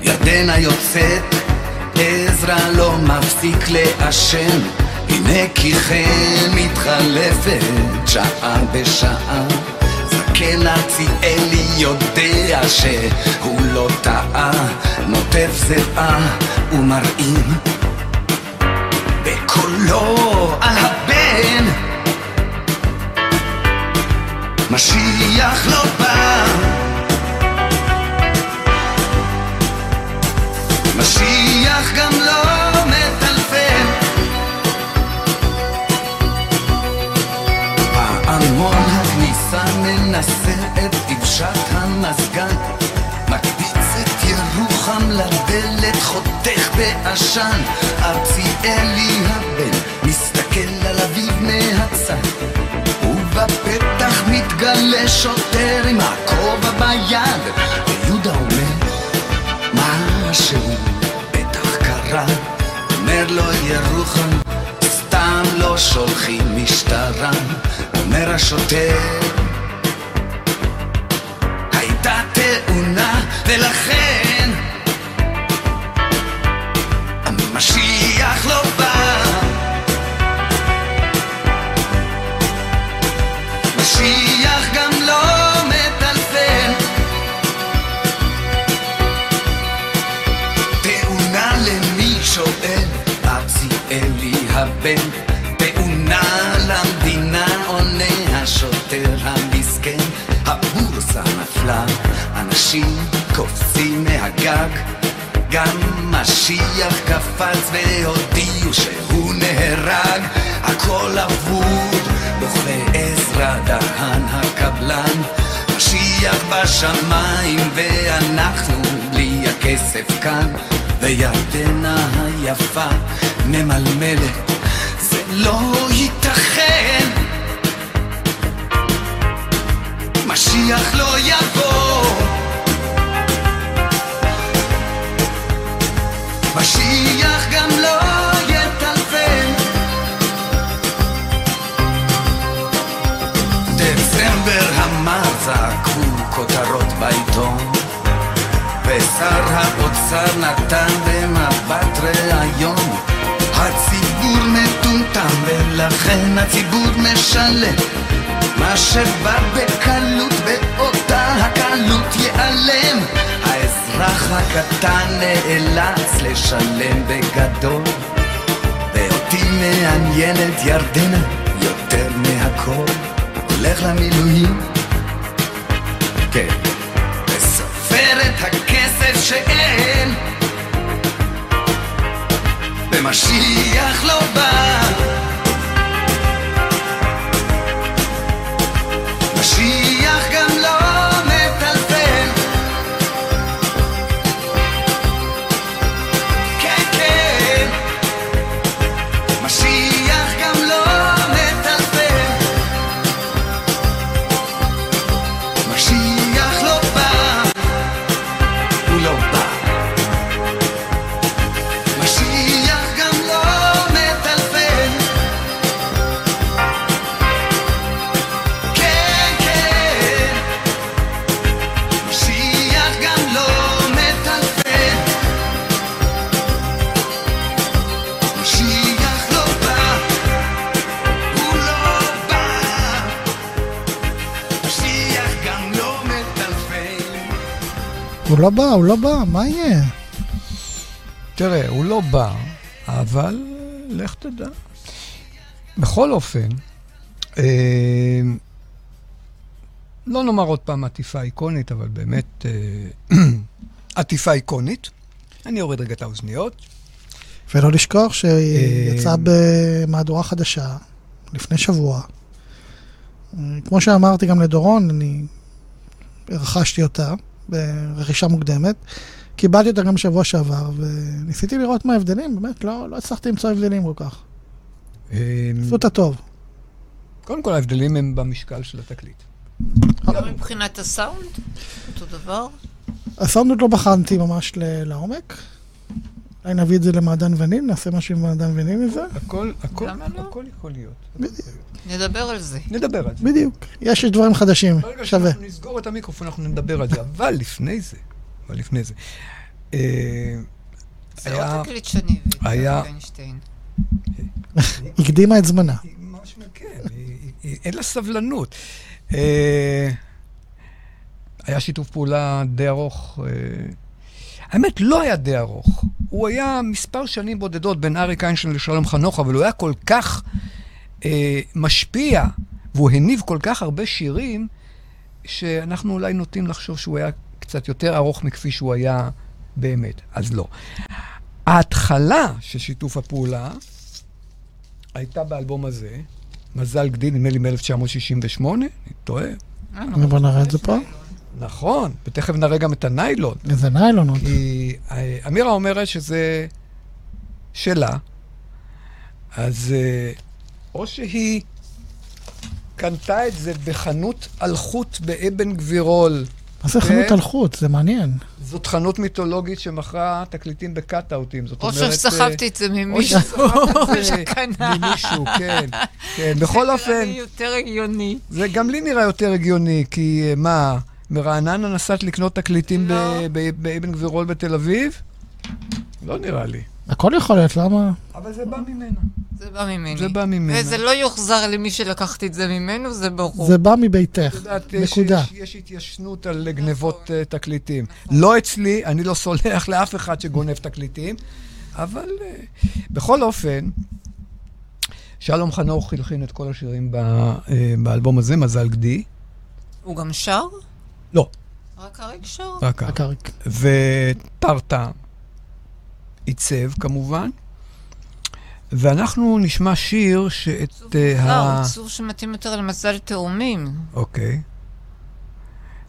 ירדנה יוצאת, עזרא לא מפסיק לעשן. הנה כי כן מתחלפת שעה בשעה. זקן ארציאלי יודע שהוא לא טעה, נוטף זיעה ומרעים בקולו על הבן. משיח לא בא. משיח גם לא מטלפן. פעמון הכניסה מנסה את דבשת המזגן ירוחם לדלת חותך בעשן. ארציאלי הבן מסתכל על אביו מהצד ובפתח מתגלה שוטר עם הכובע ביד. ויהודה אומר משהו בטח קרה? אומר לו ירוחם סתם לא שולחים משטרה. אומר השוטר הייתה תאונה ולכן משיח גם לא מטלפן. תאונה למי שואל ארציאלי הבן. תאונה למדינה עונה השוטר המסכן. הבורסה נפלה אנשים קופצים מהגג גם משיח קפץ והודיעו שהוא נהרג. הכל אבוד בוכה עזרא דהן הקבלן. משיח בשמיים ואנחנו בלי הכסף כאן. וירדנה היפה ממלמלת זה לא ייתכן. משיח לא יבוא משיח גם לא יטלפן. דצמבר המר זעקו כותרות בעיתון. ושר האוצר נתן במבט ראיון. הציבור מטומטם ולכן הציבור משלם. מה שבא בקלות באותה הקלות ייעלם האזרח הקטן נאלץ לשלם בגדול. ואותי מעניינת ירדנה יותר מהכל. הולך למילואים. כן. וסופר את הכסף שאין. ומשיח לא בא. משיח גם הוא לא בא, הוא לא בא, מה יהיה? תראה, הוא לא בא, אבל לך תדע. בכל אופן, אה, לא נאמר עוד פעם עטיפה איקונית, אבל באמת אה, עטיפה איקונית. אני אוריד רגע את האוזניות. ולא לשכוח שהיא אה, יצאה במהדורה חדשה לפני שבוע. אה, כמו שאמרתי גם לדורון, אני רכשתי אותה ברכישה מוקדמת. קיבלתי אותה גם שבוע שעבר, וניסיתי לראות מה ההבדלים, באמת, לא, לא הצלחתי למצוא הבדלים כל כך. אה, עשו אותה טוב. קודם כל, ההבדלים הם במשקל של התקליט. גם מבחינת הסאונד? אותו דבר? הסאונד עוד לא בחנתי ממש ל- לעומק. אולי נביא את זה למעדן וניל, נעשה משהו עם מעדן וניל מזה. הכל, הכל, למה לא? הכל יכול להיות. נדבר על זה. נדבר על זה. בדיוק. יש דברים חדשים, ברגע שווה. שאנחנו נסגור את המיקרופון, אנחנו נדבר על זה. אבל לפני זה, אבל לפני זה, אה, זה היה- עוד תקליט שאני הבאתי, היה-. הקדימה את זמנה. כן, אין לה סבלנות. אה, היה שיתוף פעולה די ארוך. האמת, לא היה די ארוך. הוא היה מספר שנים בודדות בין אריק איינשטיין לשלום חנוך, אבל הוא היה כל כך אה, משפיע, והוא הניב כל כך הרבה שירים, שאנחנו אולי נוטים לחשוב שהוא היה קצת יותר ארוך מכפי שהוא היה באמת. אז לא. ההתחלה של שיתוף הפעולה הייתה באלבום הזה, מזל גדי, נדמה לי מ-1968, אני טועה. אה, בוא נראה את זה פה. נכון, ותכף נראה גם את הניילון. איזה ניילון עוד. כי אה, אמירה אומרת שזה שלה, אז אה, או שהיא קנתה את זה בחנות אלחוט באבן גבירול. מה זה כן? חנות על חוץ? זה מעניין. זאת חנות מיתולוגית שמכרה תקליטים בקאט-אאוטים. זאת או אומרת... שסחבתי את זה או ממישהו, שסחבת את זה שקנה. ממישהו, כן. כן, בכל זה אופן, נראה לי יותר הגיוני. זה גם לי נראה יותר הגיוני, כי אה, מה, מרעננה נסעת לקנות תקליטים ב- לא. ב- באבן גבירול בתל אביב? לא נראה לי. הכל יכול להיות, למה? אבל זה בא ממנה. זה בא ממני. זה בא ממנה. וזה לא יוחזר למי שלקחתי את זה ממנו, זה ברור. זה בא מביתך. יודעת, נקודה. יש- יש התיישנות על גנבות אה, תקליטים. לא אצלי, אני לא סולח לאף אחד שגונב תקליטים, אבל אה, בכל אופן, שלום חנוך הלחין את כל השירים ב- אה, באלבום הזה, מזל גדי. הוא גם שר? לא, רק אריק שר? רק אריק. וטרטה עיצב כמובן. ואנחנו נשמע שיר שאת אה, ה... עצוב שמתאים יותר למזל תאומים. אוקיי.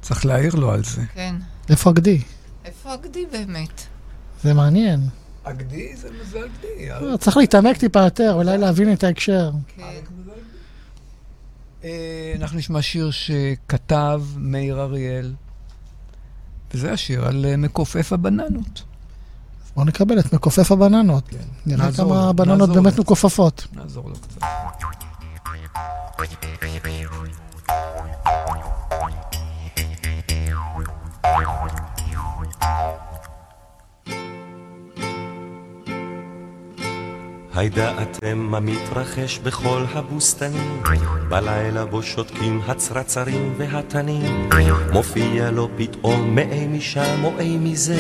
צריך להעיר לו על זה. כן. איפה הגדי? איפה הגדי באמת? זה מעניין. הגדי זה מזל גדי. לא, צריך להתעמק טיפה יותר, אולי להבין את ההקשר. כן. אה, אנחנו נשמע שיר שכתב מאיר אריאל, וזה השיר על אה, מכופף הבננות. בואו נקבל את מכופף הבננות. נראה כן. נעזור כמה הבננות באמת. מכופפות. נעזור לו קצת. הידעתם מה מתרחש בכל הבוסתנים? בלילה בו שותקים הצרצרים והתנים. מופיע לו פתאום מאי משם או אי מזה?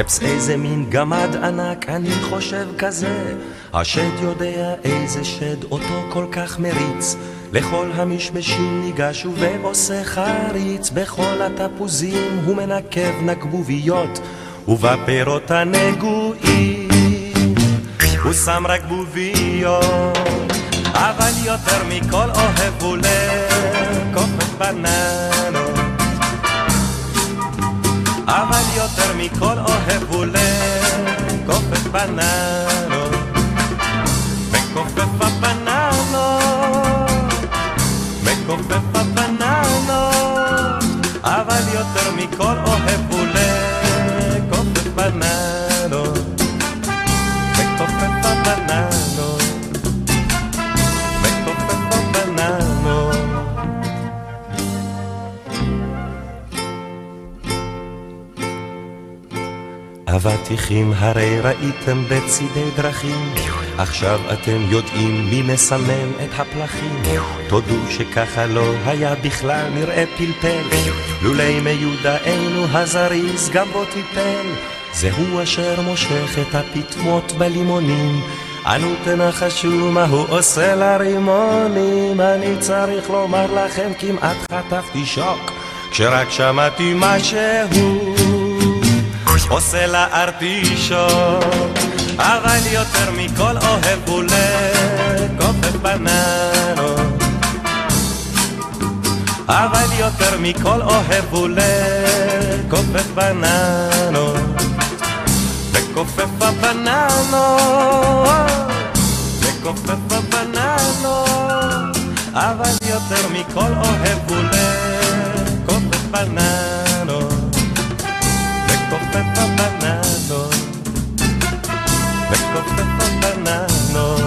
אפס איזה מין גמד ענק אני חושב כזה. השד יודע איזה שד אותו כל כך מריץ. לכל המשמשים ניגש ועושה חריץ. בכל התפוזים הוא מנקב נקבוביות. ובפירות הנגועים הוא שם רק בוביות, אבל יותר מכל אוהב הוא לקופת בננות. אבל יותר מכל אוהב הוא לקופת בננות. מכופף הבננות, מכופף הבננות, אבל יותר מכל אוהב אבטיחים הרי ראיתם בצידי דרכים, עכשיו אתם יודעים מי מסמן את הפלחים. תודו שככה לא היה בכלל נראה פלפל, לולי מיודענו הזריז גם בו טיפל. זהו אשר מושך את הפטמות בלימונים. אנו תנחשו מה הוא עושה לרימונים. אני צריך לומר לכם כמעט חטפתי שוק, כשרק שמעתי מה שהוא עושה לארטישוק. אבל יותר מכל אוהב הוא לקופף בננות. אבל יותר מכל אוהב הוא לקופף בננות. לכופף הבננות, לכופף הבננות, אבל יותר מכל אוהב הוא לכופף בננות, לכופף הבננות, לכופף הבננות.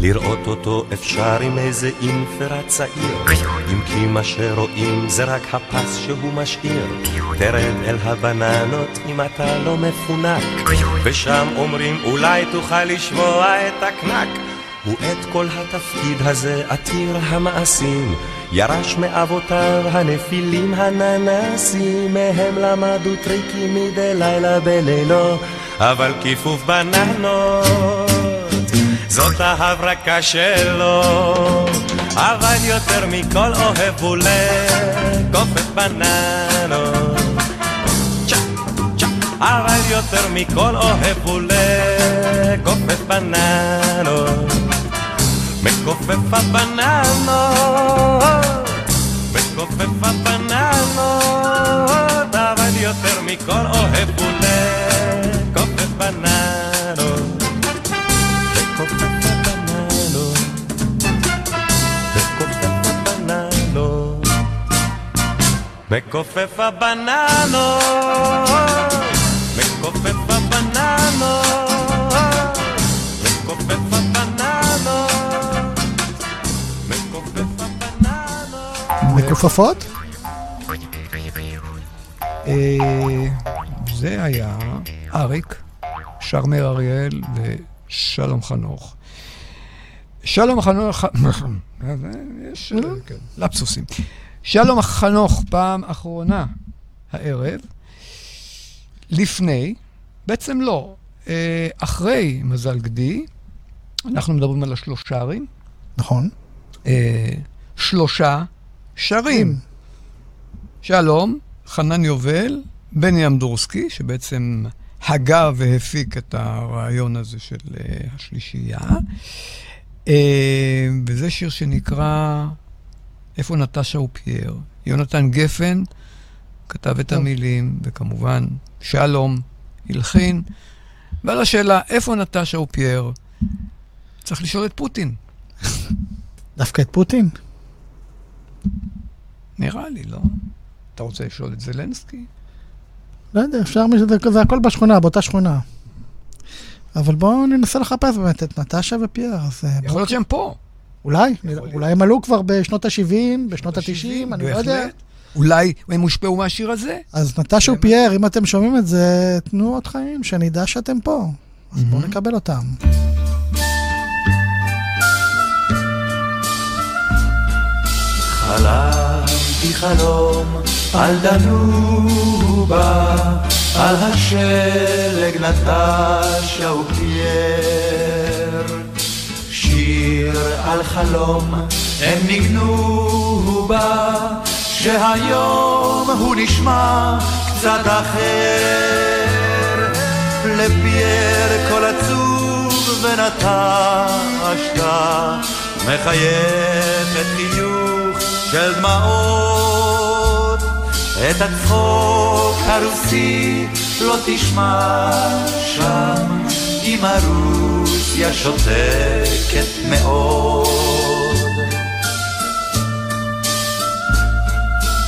לראות אותו אפשר עם איזה אינפרה צעיר. אם כי מה שרואים זה רק הפס שהוא משאיר. תרד אל הבננות אם אתה לא מפונק. ושם אומרים אולי תוכל לשמוע את הקנק ואת כל התפקיד הזה עתיר המעשים ירש מאבותיו הנפילים הננסים מהם למדו טריקים מדי לילה בלילו אבל כיפוף בננות זאת ההברקה שלו, אבל יותר מכל אוהב הוא לקופת בננות. אבל יותר מכל אוהב הוא לקופת בננות. מכופף הבננות, מכופף הבננות, אבל יותר מכל אוהב הוא לקופת בננות. מכופף הבננות, מכופף הבננות, מכופף הבננות, מכופף מכופפות? אה, זה היה אריק, שרמר אריאל ושלום חנוך. שלום חנוך, יש אה, כן, לפסוסים. שלום חנוך פעם אחרונה הערב, לפני, בעצם לא, אה, אחרי מזל גדי, אנחנו מדברים על השלושרים. נכון. שלושה שרים. שלום, חנן יובל, בני אמדורסקי, שבעצם הגה והפיק את הרעיון הזה של אה, השלישייה. אה, וזה שיר שנקרא איפה נטשה ופייר. יונתן גפן כתב את המילים, וכמובן שלום הלחין. ועל השאלה איפה נטשה ופייר, צריך לשאול את פוטין. דווקא את פוטין? נראה לי, לא? אתה רוצה לשאול את זלנסקי? לא יודע, אפשר, זה, זה הכל בשכונה, באותה שכונה. אבל בואו ננסה לחפש באמת את נטשה ופייר. אז אה, יכול להיות שהם פה. אולי, אולי הם עלו כבר בשנות ה-70, בשנות ה-90, אני לא יודע. אולי הם הושפעו מהשיר הזה? אז נטשה ופייר, אם אתם שומעים את זה, תנו עוד חיים, שנדע שאתם פה. אז בואו נקבל אותם. חלמתי חלום על דנובה, על השלג נטשה ופייר. שיר על חלום הם ניגנו בה, שהיום הוא נשמע קצת אחר. לפייר קול עצוב ונטשת, מחייכת חיוך של דמעות. את הצחוק הרוסי לא תשמע שם, אם הרוסיה שותקת מאוד.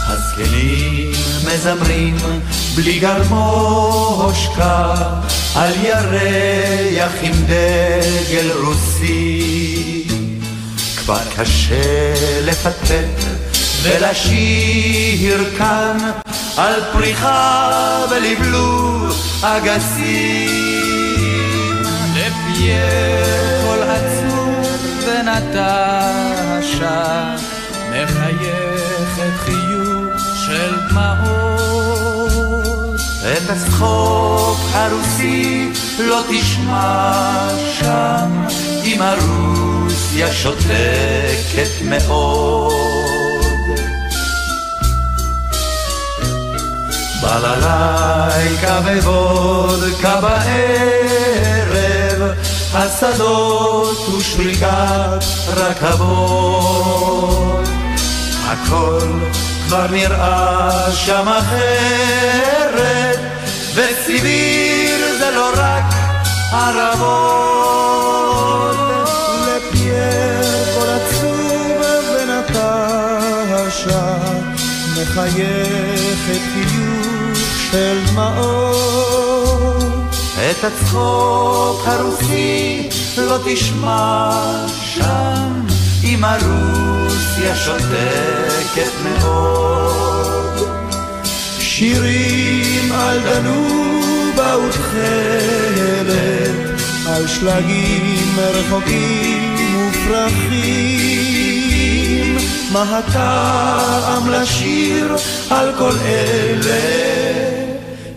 הזקנים מזמרים בלי גרמושקה על ירח עם דגל רוסי. כבר קשה לפטפט ולשיר כאן על פריחה ולבלוב אגסים. לפייר קול עצוב ונטשה מחייכת חיוך של דמעות. את הצחוק הרוסי לא תשמע שם, אם הרוסיה שותקת מאוד. בללייקה ווודקה בערב, השדות ושריקת רכבות. הכל כבר נראה שם אחרת, וסיביר זה לא רק ערבות. מחייכת חיוך של דמעות. את הצחוק הרוסי לא תשמע שם, אם הרוסיה שותקת מאוד. שירים על דנובה ותכלת, על שלגים רחוקים ופרחים. מה הטעם לשיר על כל אלה,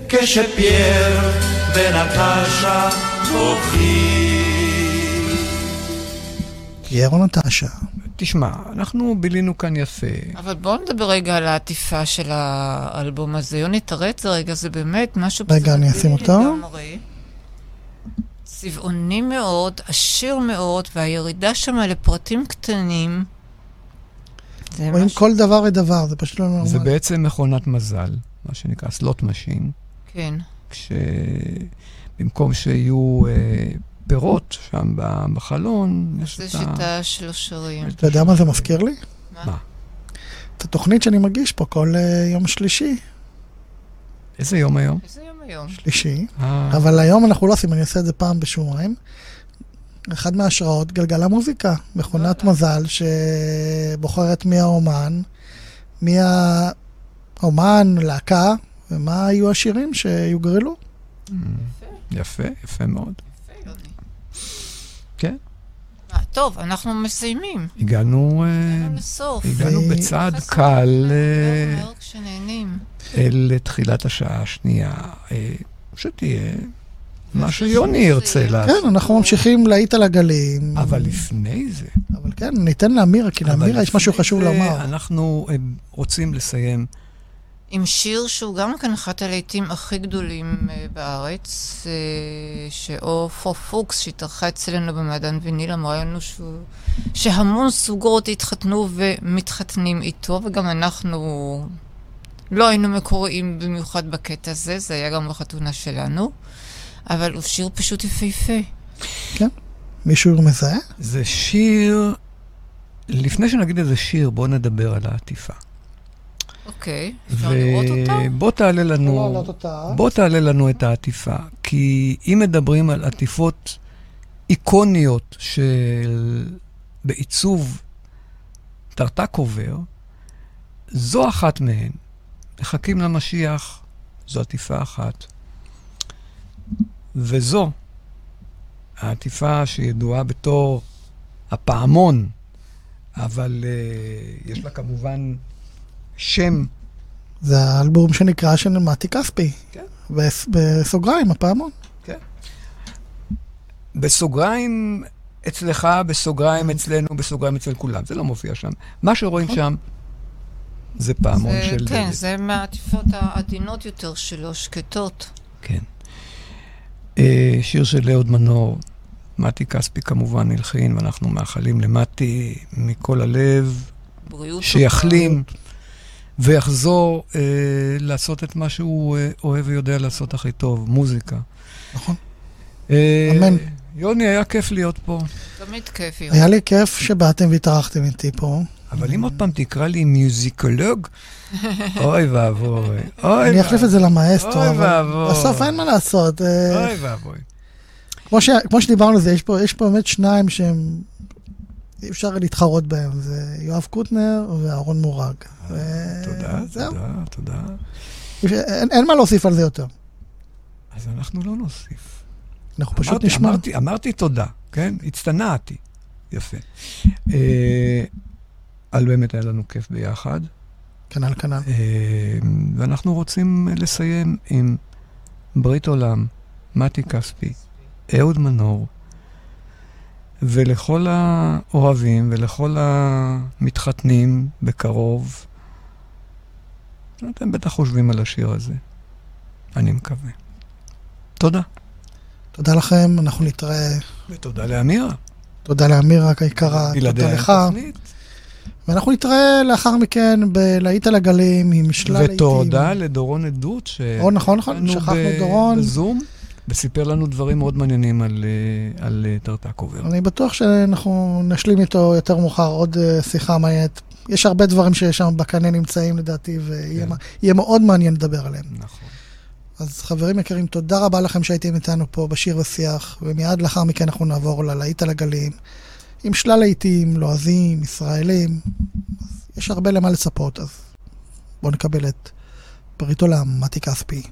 כשפייר ונטשה בוכים. פייר או נטשה? תשמע, אנחנו בילינו כאן יפה. אבל בואו נדבר רגע על העטיפה של האלבום הזה. יוני, תראה את זה רגע, זה באמת משהו... רגע, אני אשים אותו. צבעוני מאוד, עשיר מאוד, והירידה שם לפרטים קטנים. זה רואים משהו- כל דבר ודבר, זה פשוט לא נורמלי. זה בעצם מכונת מזל, מה שנקרא slot machine, כן. כשבמקום שיהיו אה, פירות שם בחלון, יש זה את ה... שיטה של שרים. אתה יודע מה זה מזכיר לי? מה? את התוכנית שאני מגיש פה כל אה, יום שלישי. איזה יום היום? איזה יום היום? שלישי. אה, אבל היום אנחנו לא עושים, אני עושה את זה פעם בשבועיים. אחד מההשראות, גלגל המוזיקה, מכונת מזל שבוחרת מי האמן, מי האומן, להקה, ומה יהיו השירים שיוגרלו. יפה, יפה מאוד. כן, אה, טוב, אנחנו מסיימים. הגענו, אה, הגענו לסוף. הגענו ו- בצעד קל אה. אל תחילת השעה השנייה, אה, שתהיה מה שיוני. ירצה לעשות. כן, אנחנו ממשיכים להיט על הגלים. אבל לפני זה, אבל כן, ניתן לאמירה, כי לאמירה יש משהו חשוב לומר. אנחנו אה, רוצים לסיים עם שיר שהוא גם כן אחד הלהיטים הכי גדולים אה, בארץ, אה, שאופו פוקס, שהתארחה אצלנו במעדן ויניל, אמרה לנו שהוא, שהמון זוגות התחתנו ומתחתנים איתו, וגם אנחנו לא היינו מקוריים במיוחד בקטע הזה, זה היה גם בחתונה שלנו, אבל הוא שיר פשוט יפהפה. מישהו מזהה? זה שיר, לפני שנגיד איזה שיר, בואו נדבר על העטיפה. אוקיי, אפשר לראות אותה? ובוא תעלה לנו. בוא תעלה לנו את העטיפה, כי אם מדברים על עטיפות איקוניות של בעיצוב טרטקובר, זו אחת מהן. מחכים למשיח, זו עטיפה אחת. וזו העטיפה שידועה בתור הפעמון, אבל uh, יש לה כמובן שם. זה האלבום שנקרא של מתי כספי. כן. בס- בסוגריים, הפעמון. כן. בסוגריים אצלך, בסוגריים אצלנו, בסוגריים אצל כולם. זה לא מופיע שם. מה שרואים שם זה פעמון זה- של... כן, זה מהעטיפות העדינות יותר שלו, שקטות. כן. אה, שיר של אהוד מנור, מתי כספי כמובן הלחין, ואנחנו מאחלים למתי מכל הלב, בריאות שיחלים ויחזור אה, לעשות את מה שהוא אה, אוהב ויודע לעשות הכי טוב, מוזיקה. נכון. אה, אמן. יוני, היה כיף להיות פה. תמיד כיף. היה לי כיף שבאתם והתארחתם איתי פה. אבל אם עוד פעם תקרא לי מיוזיקולוג, אוי ואבוי. אוי אני אחליף את זה למאסטרו, אבל ואבוי. בסוף אין מה לעשות. אה, אוי ואבוי. כמו ש- כמו שדיברנו על זה, יש פה- יש פה באמת שניים שהם... אי אפשר להתחרות בהם, זה יואב קוטנר ואהרון מורג. ו- אה, תודה, זהו. תודה, תודה. אין אין מה להוסיף על זה יותר. אז אנחנו לא נוסיף. אנחנו פשוט אמרתי- נשמע. אמרתי, אמרתי תודה, כן? הצטנעתי. יפה. אה, אבל באמת היה לנו כיף ביחד. כנ"ל כנ"ל. אה, ואנחנו רוצים לסיים עם ברית עולם, מתי כספי, אהוד מנור, ולכל האוהבים ולכל המתחתנים בקרוב. אתם בטח חושבים על השיר הזה, אני מקווה. תודה. תודה לכם, אנחנו נתראה. ותודה לאמירה. תודה לאמירה היקרה, תודה לך. תוכנית. ואנחנו נתראה לאחר מכן בלהיט על הגלים עם שלל להיטים. ותודה לדורון עדות, ש... או, נכון, נכון, שכחנו ב- דורון. בזום, וסיפר לנו דברים מאוד מעניינים על, אה, על אה, טרטקובר. אני בטוח שאנחנו נשלים איתו יותר מאוחר עוד אה, שיחה מעניינת. יש הרבה דברים ששם בקנה נמצאים לדעתי, ויהיה כן. מאוד מעניין לדבר עליהם. נכון. אז חברים יקרים, תודה רבה לכם שהייתם איתנו פה בשיר ושיח, ומיד לאחר מכן אנחנו נעבור ללהיט על הגלים, עם שלל להיטים, לועזים, ישראלים. אז יש הרבה למה לצפות, אז בואו נקבל את ברית עולם, מתי כספי.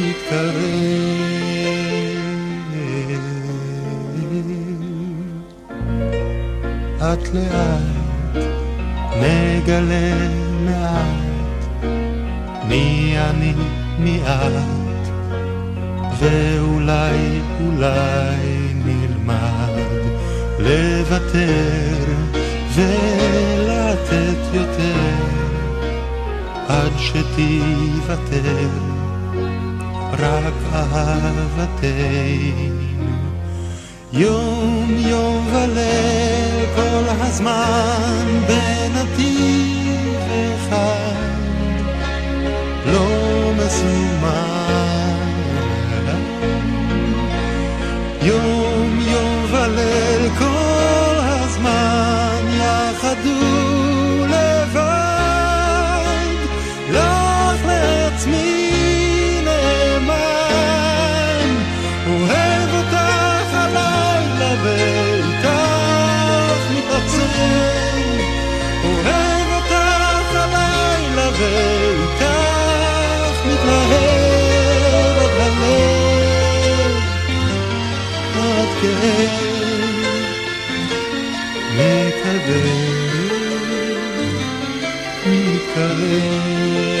מתקרב. את לאט נגלה מעט. מי אני מי את? ואולי אולי נלמד לוותר ולתת יותר. עד שתיוותר רק אהבתנו. יום יום וליל כל הזמן בנתיב אחד. לא מסומן. יום יום וליל כל מקווה מתקרב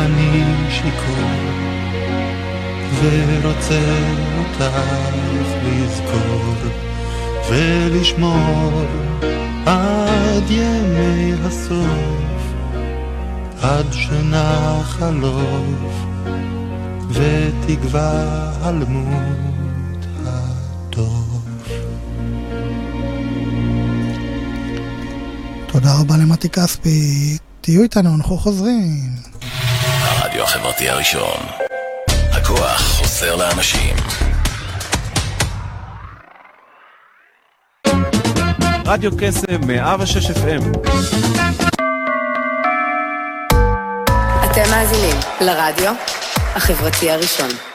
ואני שיכור ורוצה אותך לזכור ולשמור עד ימי הסוף עד שנחלוף ותגווע הלמות הטוב תודה רבה למתי כספי. תהיו איתנו, אנחנו חוזרים. החברתי הראשון. הכוח חוזר לאנשים. רדיו קסם 106 FM אתם מאזינים לרדיו החברתי הראשון.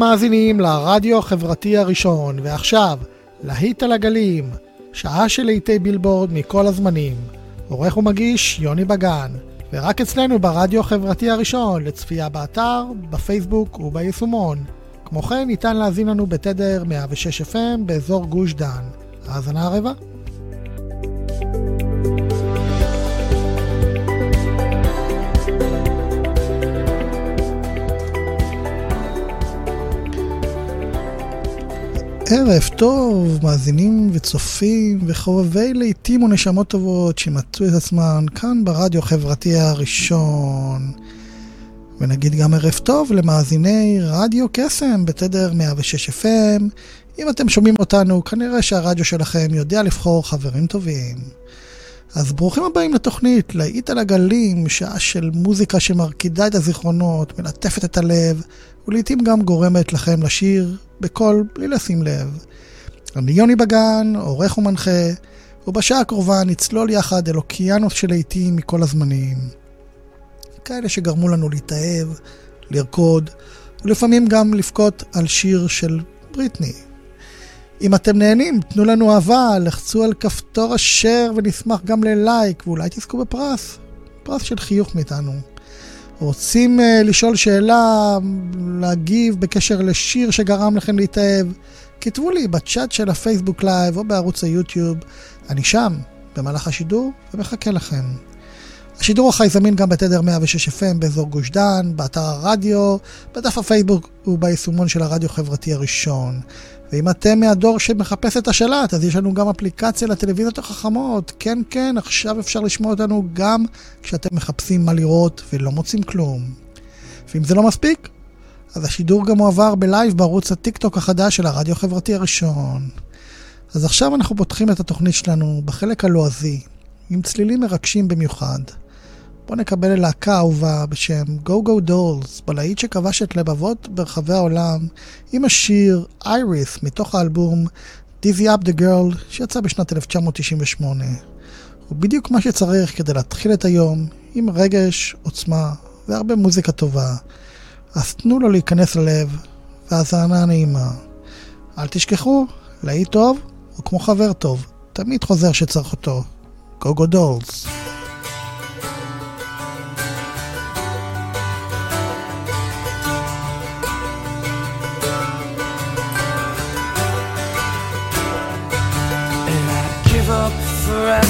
מאזינים לרדיו החברתי הראשון, ועכשיו, להיט על הגלים, שעה של להיטי בילבורד מכל הזמנים. עורך ומגיש יוני בגן, ורק אצלנו ברדיו החברתי הראשון, לצפייה באתר, בפייסבוק וביישומון. כמו כן, ניתן להזין לנו בתדר 106 FM באזור גוש דן. האזנה ערבה? ערב טוב, מאזינים וצופים וחובבי לעיתים ונשמות טובות שמצאו את עצמן כאן ברדיו החברתי הראשון. ונגיד גם ערב טוב למאזיני רדיו קסם בתדר 106 FM. אם אתם שומעים אותנו, כנראה שהרדיו שלכם יודע לבחור חברים טובים. אז ברוכים הבאים לתוכנית, להיט על הגלים, שעה של מוזיקה שמרקידה את הזיכרונות, מלטפת את הלב, ולעיתים גם גורמת לכם לשיר בקול בלי לשים לב. אני יוני בגן, עורך ומנחה, ובשעה הקרובה נצלול יחד אל אוקיינוס של לעיתים מכל הזמנים. כאלה שגרמו לנו להתאהב, לרקוד, ולפעמים גם לבכות על שיר של בריטני. אם אתם נהנים, תנו לנו אהבה, לחצו על כפתור אשר ונשמח גם ללייק, ואולי תזכו בפרס, פרס של חיוך מאיתנו. רוצים אה, לשאול שאלה, להגיב בקשר לשיר שגרם לכם להתאהב, כתבו לי בצ'אט של הפייסבוק live או בערוץ היוטיוב, אני שם, במהלך השידור, ומחכה לכם. השידור החי זמין גם בתדר 106 FM באזור גוש דן, באתר הרדיו, בדף הפייסבוק וביישומון של הרדיו החברתי הראשון. ואם אתם מהדור שמחפש את השלט, אז יש לנו גם אפליקציה לטלוויזיות החכמות. כן, כן, עכשיו אפשר לשמוע אותנו גם כשאתם מחפשים מה לראות ולא מוצאים כלום. ואם זה לא מספיק, אז השידור גם מועבר ב live בערוץ הטיקטוק החדש של הרדיו החברתי הראשון. אז עכשיו אנחנו פותחים את התוכנית שלנו בחלק הלועזי, עם צלילים מרגשים במיוחד. בואו נקבל ללהקה אהובה בשם Goo Goo Dolls, בלהיט שכבש את לבבות ברחבי העולם, עם השיר Iris מתוך האלבום Dizzy Up the Girl שיצא בשנת 1998. הוא בדיוק מה שצריך כדי להתחיל את היום עם רגש, עוצמה והרבה מוזיקה טובה. אז תנו לו להיכנס ללב, והאזנה נעימה. אל תשכחו, להיט טוב הוא כמו חבר טוב, תמיד חוזר שצריך אותו. Go Go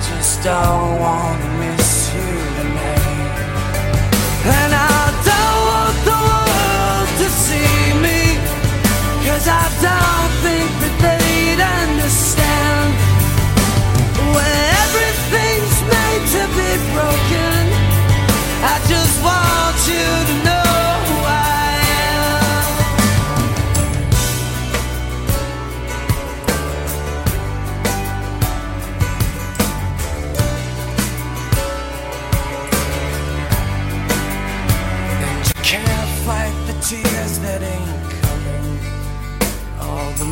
Just don't wanna miss you tonight. And I don't want the world to see me. I don't think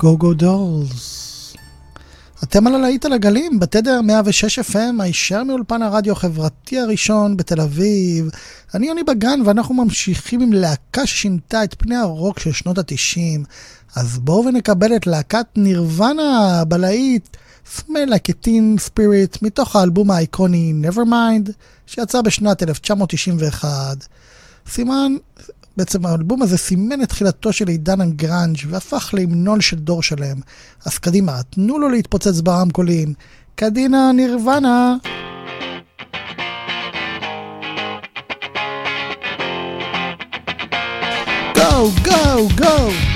לגו גו דורס. אתם על הלהיט על הגלים, בתדר 106 FM, הישר מאולפן הרדיו החברתי הראשון בתל אביב. אני יוני בגן, ואנחנו ממשיכים עם להקה ששינתה את פני הרוק של שנות ה-90. אז בואו ונקבל את להקת נירוונה בלהיט Smell Like a Teen Spirit, מתוך האלבום האיקוני Nevermind, שיצא בשנת 1991. סימן, בעצם האלבום הזה סימן את תחילתו של עידן הגראנג' והפך להמנון של דור שלם. אז קדימה, תנו לו להתפוצץ ברמקולים. קדינה, נירוונה. גו, גו, גו!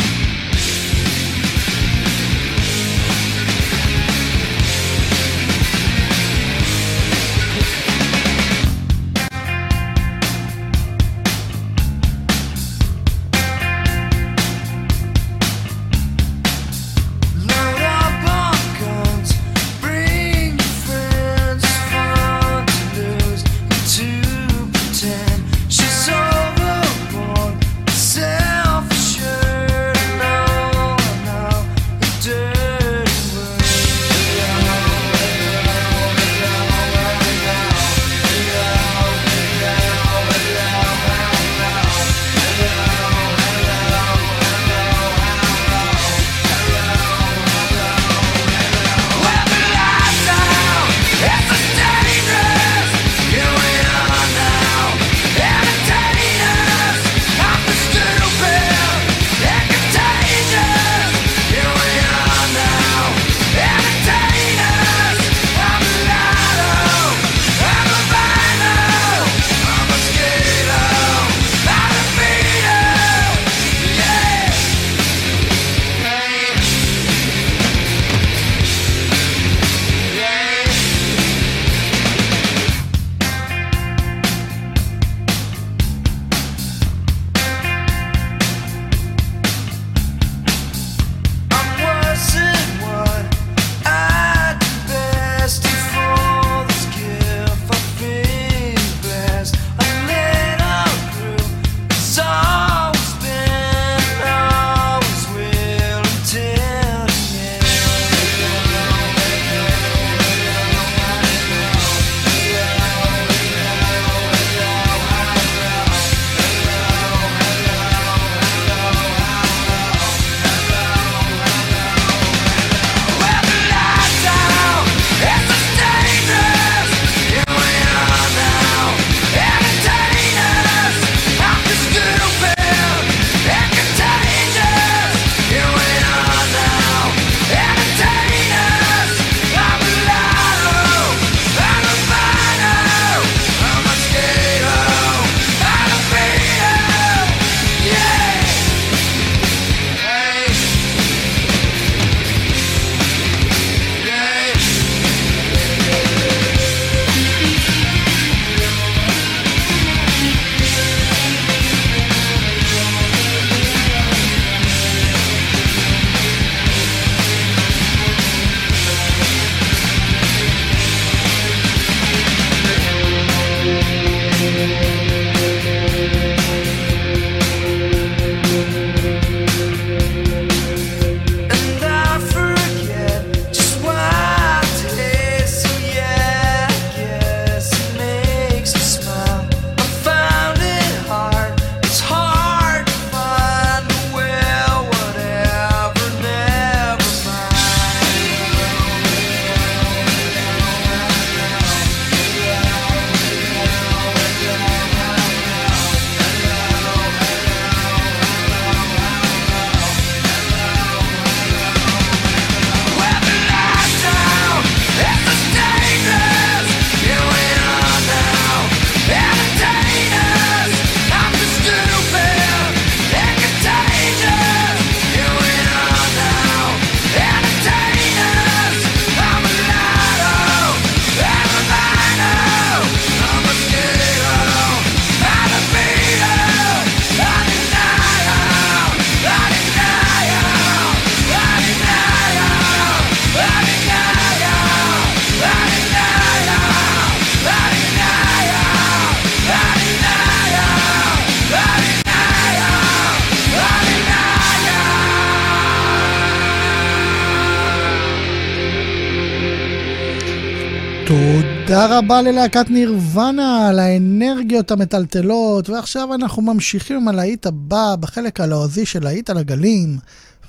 רבה ללהקת נירוונה על האנרגיות המטלטלות, ועכשיו אנחנו ממשיכים עם הלהיט הבא בחלק הלועזי של להיט על הגלים,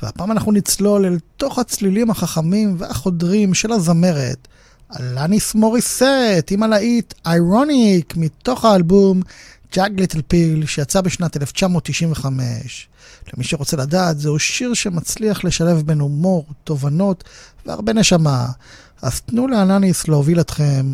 והפעם אנחנו נצלול אל תוך הצלילים החכמים והחודרים של הזמרת, אלאניס מוריסט עם הלהיט Ironic מתוך האלבום Jagged Little Pill שיצא בשנת 1995. למי שרוצה לדעת, זהו שיר שמצליח לשלב בין הומור, תובנות והרבה נשמה. אז תנו לאלניס להוביל אתכם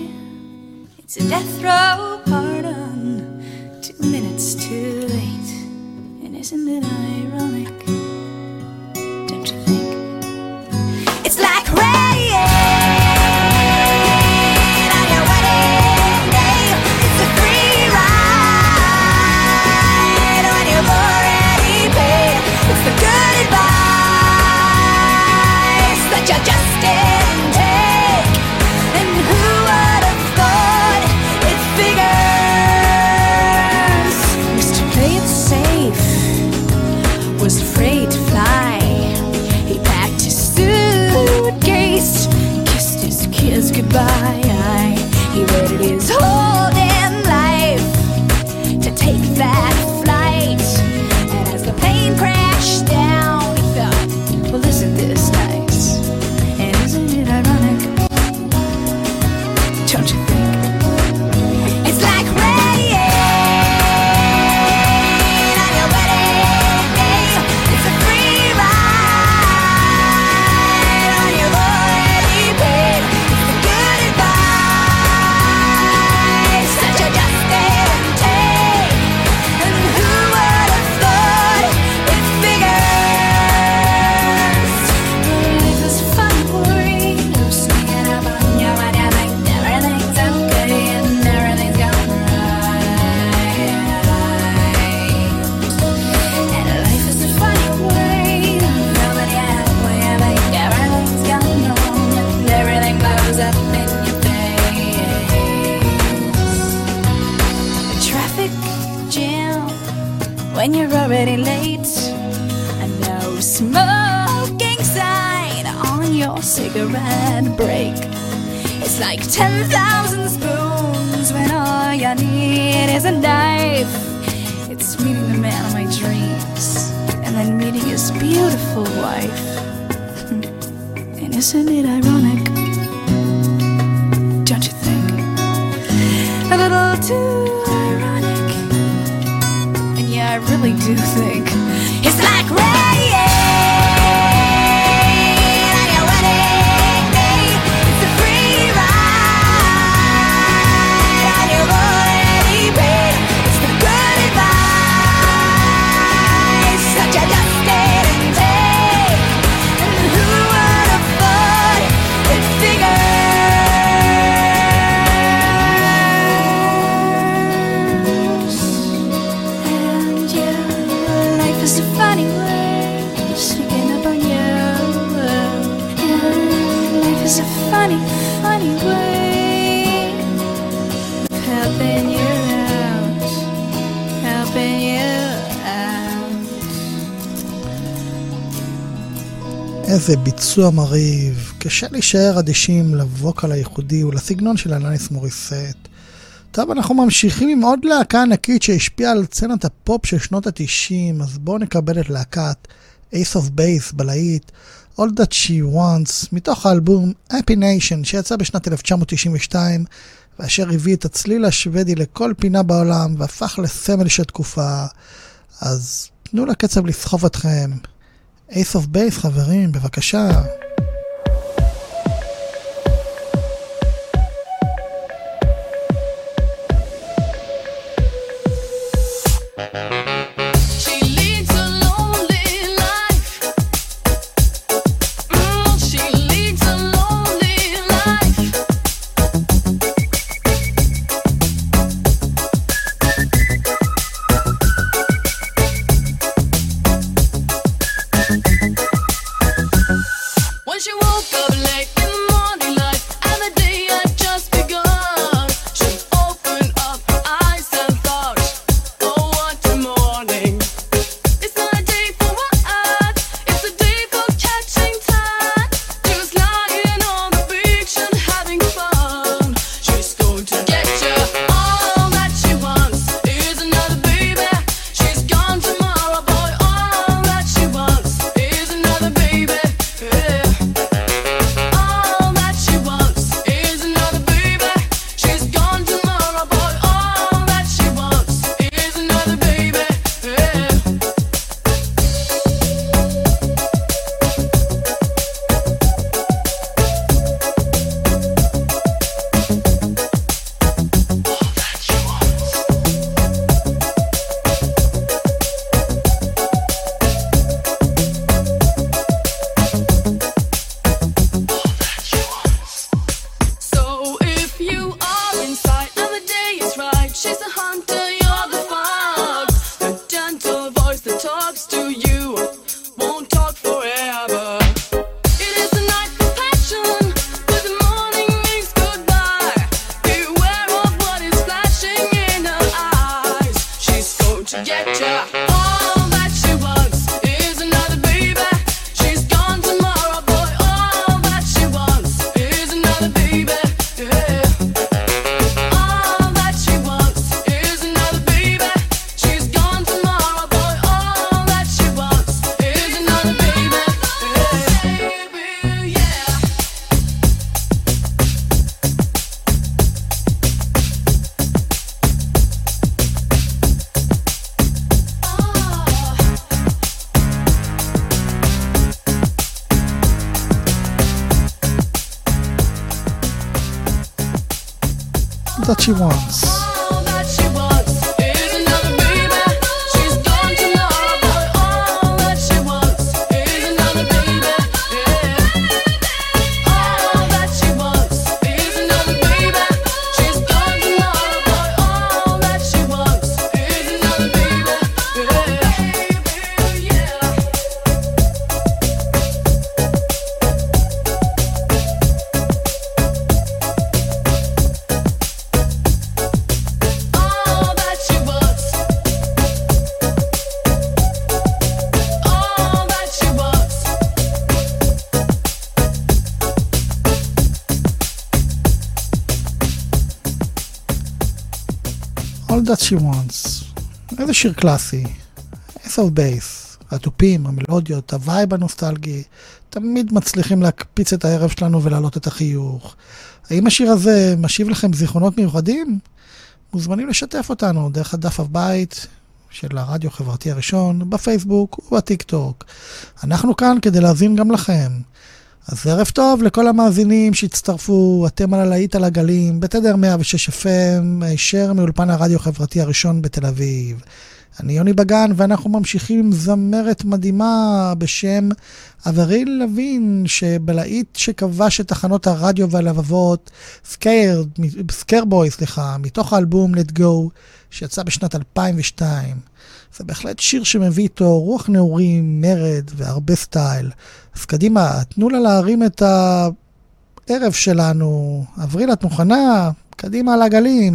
It's a death row pardon, two minutes too late. And isn't it ironic? ביצוע מרהיב. קשה להישאר אדישים לווקל הייחודי ולסגנון של אלניס מוריסט. טוב, אנחנו ממשיכים עם עוד להקה ענקית שהשפיעה על סצנת הפופ של שנות ה-90, אז בואו נקבל את להקת Ace of Base בלהיט All That She Wants, מתוך האלבום Happy Nation שיצא בשנת 1992, ואשר הביא את הצליל השוודי לכל פינה בעולם והפך לסמל של תקופה. אז תנו לקצב לסחוב אתכם. Ace of Base, חברים, בבקשה. She Wants. איזה שיר קלאסי. Ace of Base. התופים, המלודיות, ה vibe הנוסטלגי, תמיד מצליחים להקפיץ את הערב שלנו ולהעלות את החיוך. האם השיר הזה משיב לכם זיכרונות מיוחדים? מוזמנים לשתף אותנו דרך הדף הבית של הרדיו החברתי הראשון, בפייסבוק ובטיק טוק. אנחנו כאן כדי להאזין גם לכם. אז ערב טוב לכל המאזינים שהצטרפו, אתם על הלהיט על הגלים, בתדר 106 FM, הישר מאולפן הרדיו החברתי הראשון בתל אביב. אני יוני בגן, ואנחנו ממשיכים עם זמרת מדהימה בשם אבריל לוין, שבלהיט שכבש את תחנות הרדיו והלבבות, Scared, Skater Boy, סליחה, מתוך האלבום Let Go, שיצא בשנת 2002. זה בהחלט שיר שמביא איתו רוח נעורים, מרד והרבה סטייל. אז קדימה, תנו לה להרים את הערב שלנו. אבריל, את מוכנה? קדימה על הגלים.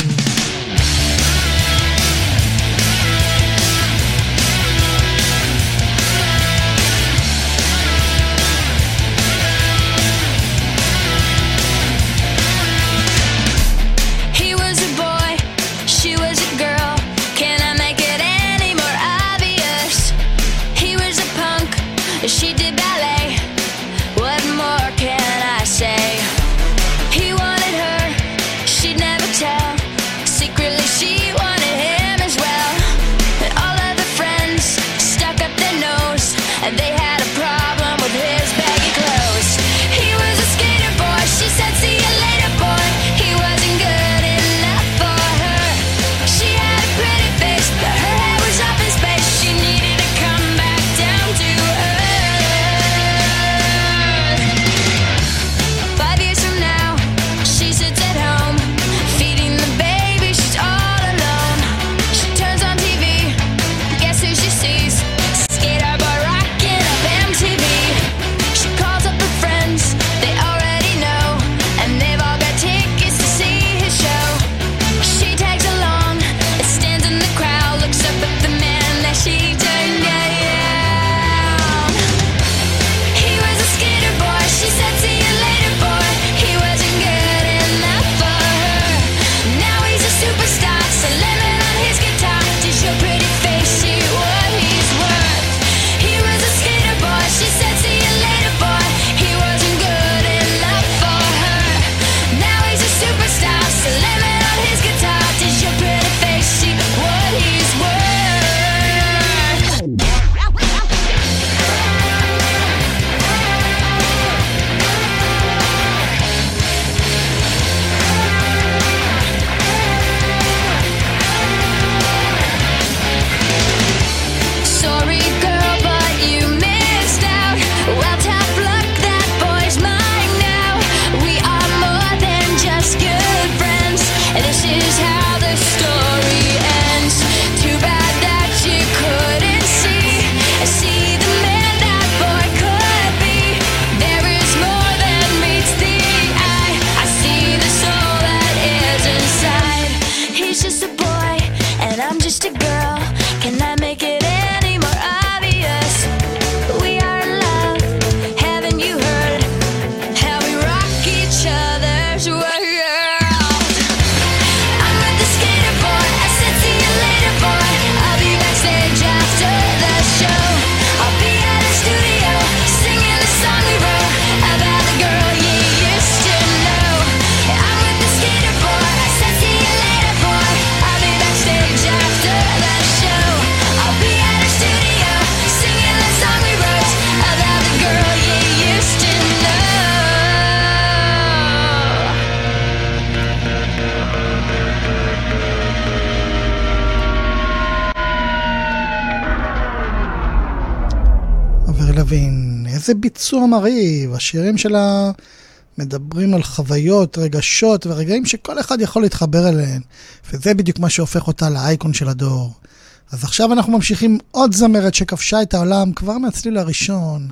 איזה ביצוע מרהיב, השירים שלה מדברים על חוויות, רגשות ורגעים שכל אחד יכול להתחבר אליהם, וזה בדיוק מה שהופך אותה לאייקון של הדור. אז עכשיו אנחנו ממשיכים עוד זמרת שכבשה את העולם כבר מהצליל הראשון.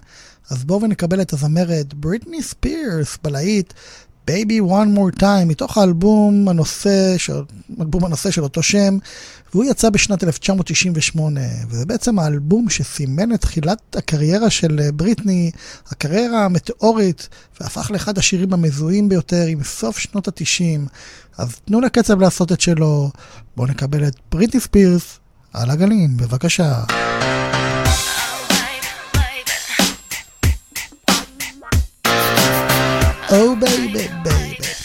אז בואו ונקבל את הזמרת בריטני ספירס בלהיט Baby One More Time, מתוך האלבום הנושא, של, אלבום הנושא של אותו שם, והוא יצא בשנת 1998, וזה בעצם האלבום שסימן את תחילת הקריירה של אה, בריטני, הקריירה המטאורית, והפך לאחד השירים המזוהים ביותר עם סוף שנות ה-90. אז תנו לקצב לעשות את שלו, בואו נקבל את בריטני ספירס על הגלים, בבקשה. Oh baby, baby.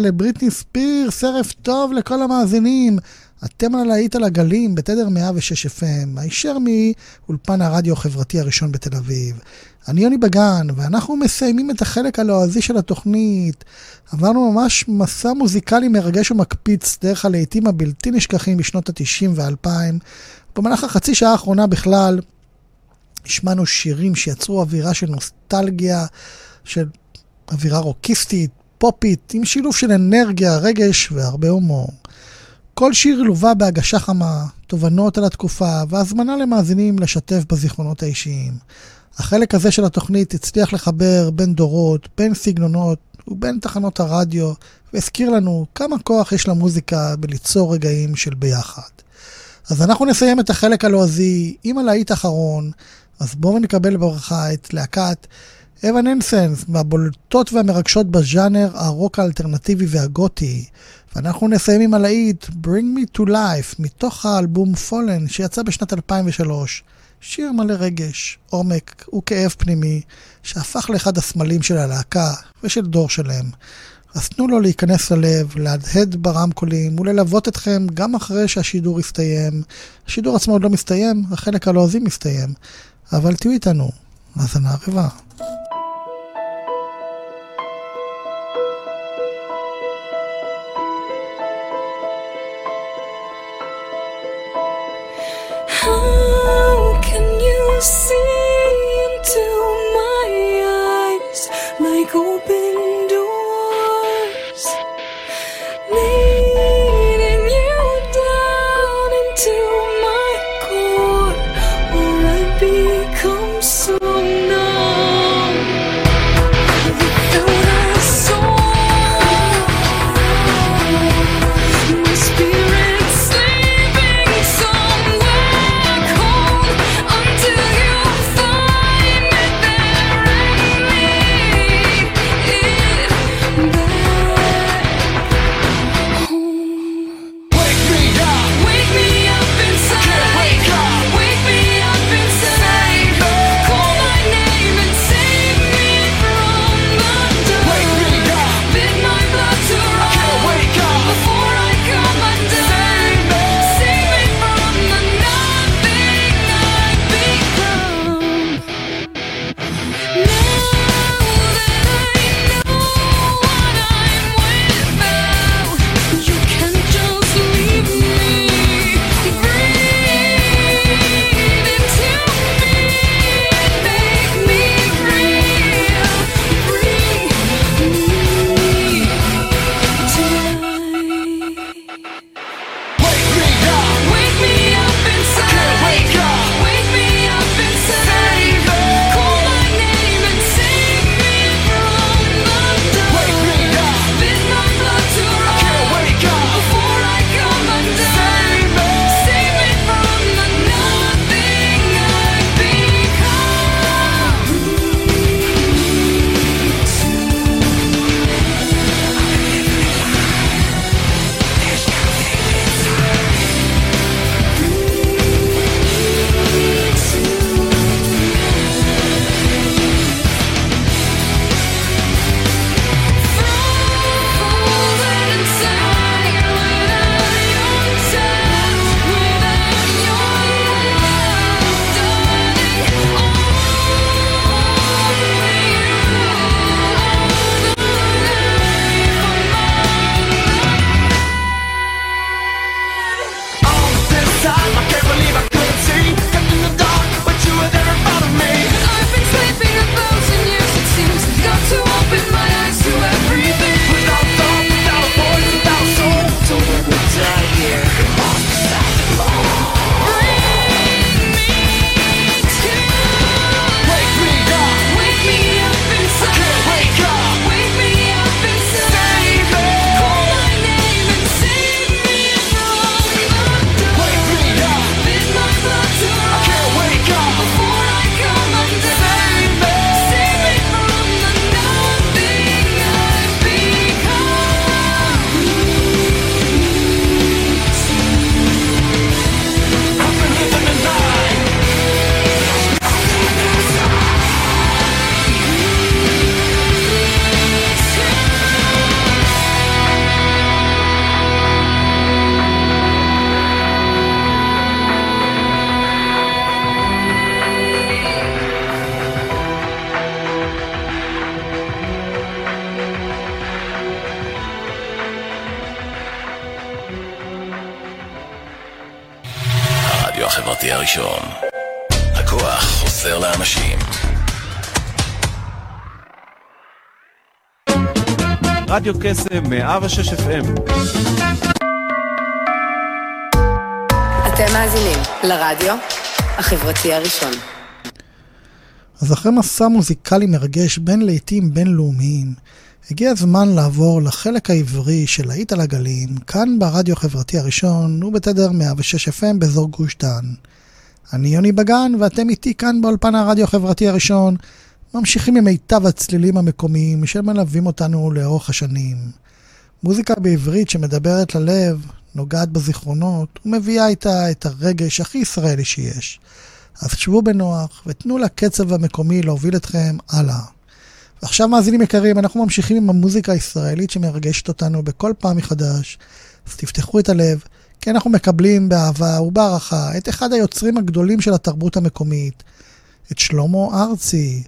לבריטני ספירס, ערב טוב לכל המאזינים. אתם על הלהיט על הגלים בתדר 106 FM, הישר מאולפן הרדיו החברתי הראשון בתל אביב. אני יוני בגן, ואנחנו מסיימים את החלק הלועזי של התוכנית. עברנו ממש מסע מוזיקלי מרגש ומקפיץ דרך הלהיטים הבלתי נשכחים בשנות ה-90 וה-2000. במהלך החצי שעה האחרונה בכלל, השמענו שירים שיצרו אווירה של נוסטלגיה, של אווירה רוקיסטית, פופית, עם שילוב של אנרגיה, רגש והרבה הומור. כל שיר לווה בהגשה חמה, תובנות על התקופה והזמנה למאזינים לשתף בזיכרונות האישיים. החלק הזה של התוכנית הצליח לחבר בין דורות, בין סגנונות ובין תחנות הרדיו, והזכיר לנו כמה כוח יש למוזיקה בליצור רגעים של ביחד. אז אנחנו נסיים את החלק הלועזי עם הלהיט האחרון, אז בואו נקבל בברכה את להקת אבן אינסנס, מהבולטות והמרגשות בז'אנר הרוק האלטרנטיבי והגותי. ואנחנו נסיים עם הלהיט Bring Me To Life מתוך האלבום Fallen שיצא בשנת 2003. שיר מלא רגש, עומק וכאב פנימי שהפך לאחד הסמלים של הלהקה ושל דור שלם. אז תנו לו להיכנס ללב, להדהד ברמקולים וללוות אתכם גם אחרי שהשידור יסתיים. השידור עצמו עוד לא מסתיים, החלק הלועזי מסתיים, אבל תהיו איתנו. האזנה רבה. see into my eyes like open רדיו קסם, 106 FM. אתם מאזינים לרדיו החברתי הראשון. אז אחרי מסע מוזיקלי מרגש בין לעיתים בינלאומיים, הגיע הזמן לעבור לחלק העברי של להיט על הגלים, כאן ברדיו החברתי הראשון ובתדר 106 FM באזור גוש דן. אני יוני בגן ואתם איתי כאן באולפן הרדיו החברתי הראשון. ממשיכים עם מיטב הצלילים המקומיים שמלווים אותנו לאורך השנים. מוזיקה בעברית שמדברת ללב, נוגעת בזיכרונות ומביאה איתה את הרגש הכי ישראלי שיש. אז שבו בנוח ותנו לקצב המקומי להוביל אתכם הלאה. ועכשיו מאזינים יקרים, אנחנו ממשיכים עם המוזיקה הישראלית שמרגשת אותנו בכל פעם מחדש. אז תפתחו את הלב, כי אנחנו מקבלים באהבה ובהערכה את אחד היוצרים הגדולים של התרבות המקומית, את שלמה ארצי.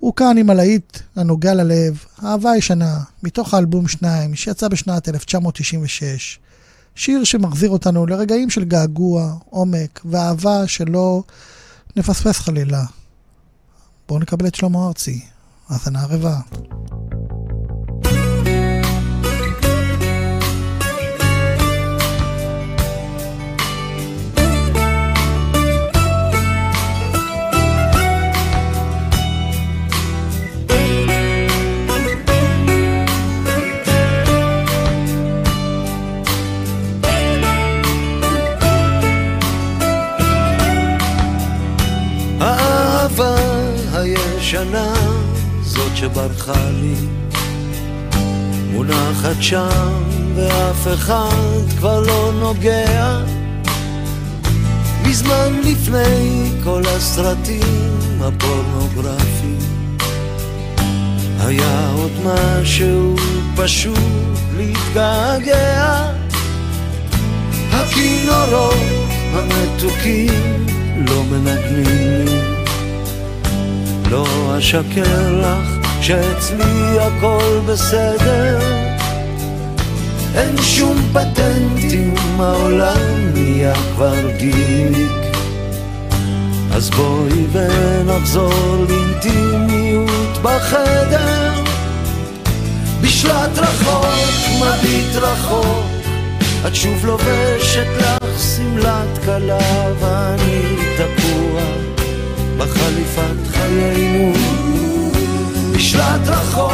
הוא כאן עם הלהיט הנוגע ללב, אהבה ישנה, מתוך האלבום שניים, שיצא בשנת 1996. שיר שמחזיר אותנו לרגעים של געגוע, עומק ואהבה שלא נפספס חלילה. בואו נקבל את שלמה ארצי, האזנה ערבה. הישנה, זאת שברחה לי, מונחת שם ואף אחד כבר לא נוגע. מזמן לפני כל הסרטים הפורנוגרפיים, היה עוד משהו פשוט להתגעגע. הכינורות המתוקים לא מנגנים לי לא אשקר לך שאצלי הכל בסדר. אין שום פטנטים, העולם נהיה כבר גיק אז בואי ונחזור לאינטימיות בחדר. בשלט רחוק, מביט רחוק. את שוב לובשת לך שמלת כלה ואני בחליפת חיינו. בשלט רחוק,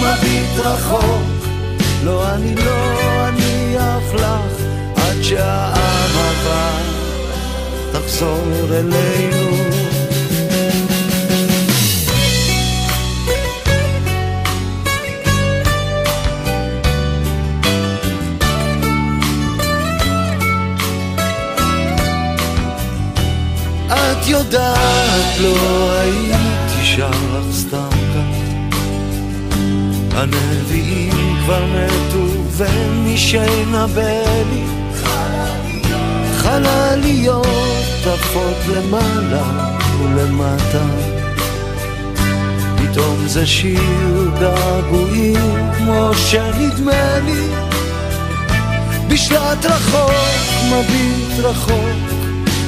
מביט רחוק. לא, אני לא אניח לך עד שהאהבה תחזור אלינו את יודעת, לא הייתי שר לך סתם כך. הנביאים כבר מתו ומי שינבא לי חלליות עפות למעלה ולמטה. פתאום זה שיר געגועים כמו שנדמה לי בשלט רחוק, מביט רחוק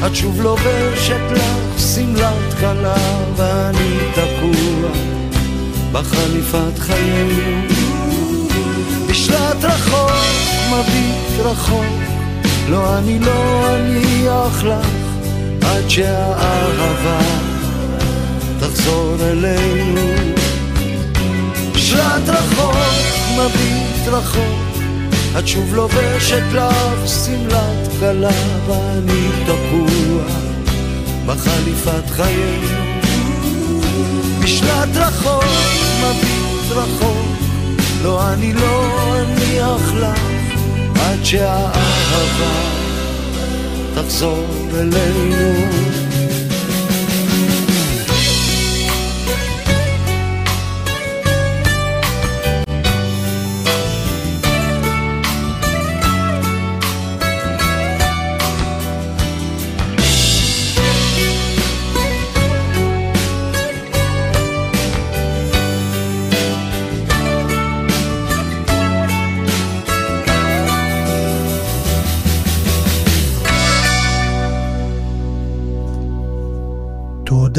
את שוב לובשת לך שמלת כלה ואני תקוע בחליפת חיינו. בשלט רחוק, מביט רחוק לא, אני לא אניח לך עד שהאהבה תחזור אלינו. בשלט רחוק, מביט רחוק את שוב לובשת לך שמלת כלה ואני תקוע בחליפת חיינו. בשלט רחוק, מביט רחוק לא, אני לא אניח לך עד שהאהבה תחזור אלינו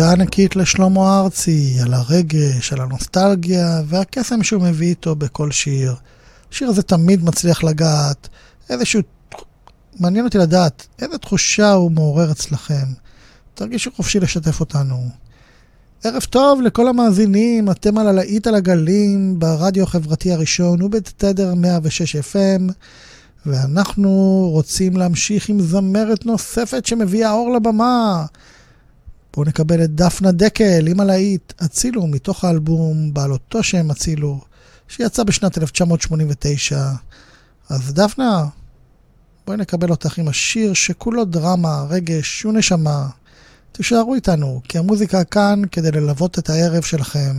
תודה ענקית לשלמה ארצי על הרגש, על הנוסטלגיה והקסם שהוא מביא איתו בכל שיר. השיר הזה תמיד מצליח לגעת, איזשהו... מעניין אותי לדעת איזה תחושה הוא מעורר אצלכם. תרגישו חופשי לשתף אותנו. ערב טוב לכל המאזינים, אתם על הלהיט על הגלים ברדיו החברתי הראשון ובתדר 106 FM ואנחנו רוצים להמשיך עם זמרת נוספת שמביאה אור לבמה. בואו נקבל את דפנה דקל עם הלהיט הצילו מתוך האלבום בעל אותו שם הצילו שיצא בשנת 1989. אז דפנה, בואי נקבל אותך עם השיר שכולו דרמה, רגש ונשמה. תישארו איתנו, כי המוזיקה כאן כדי ללוות את הערב שלכם.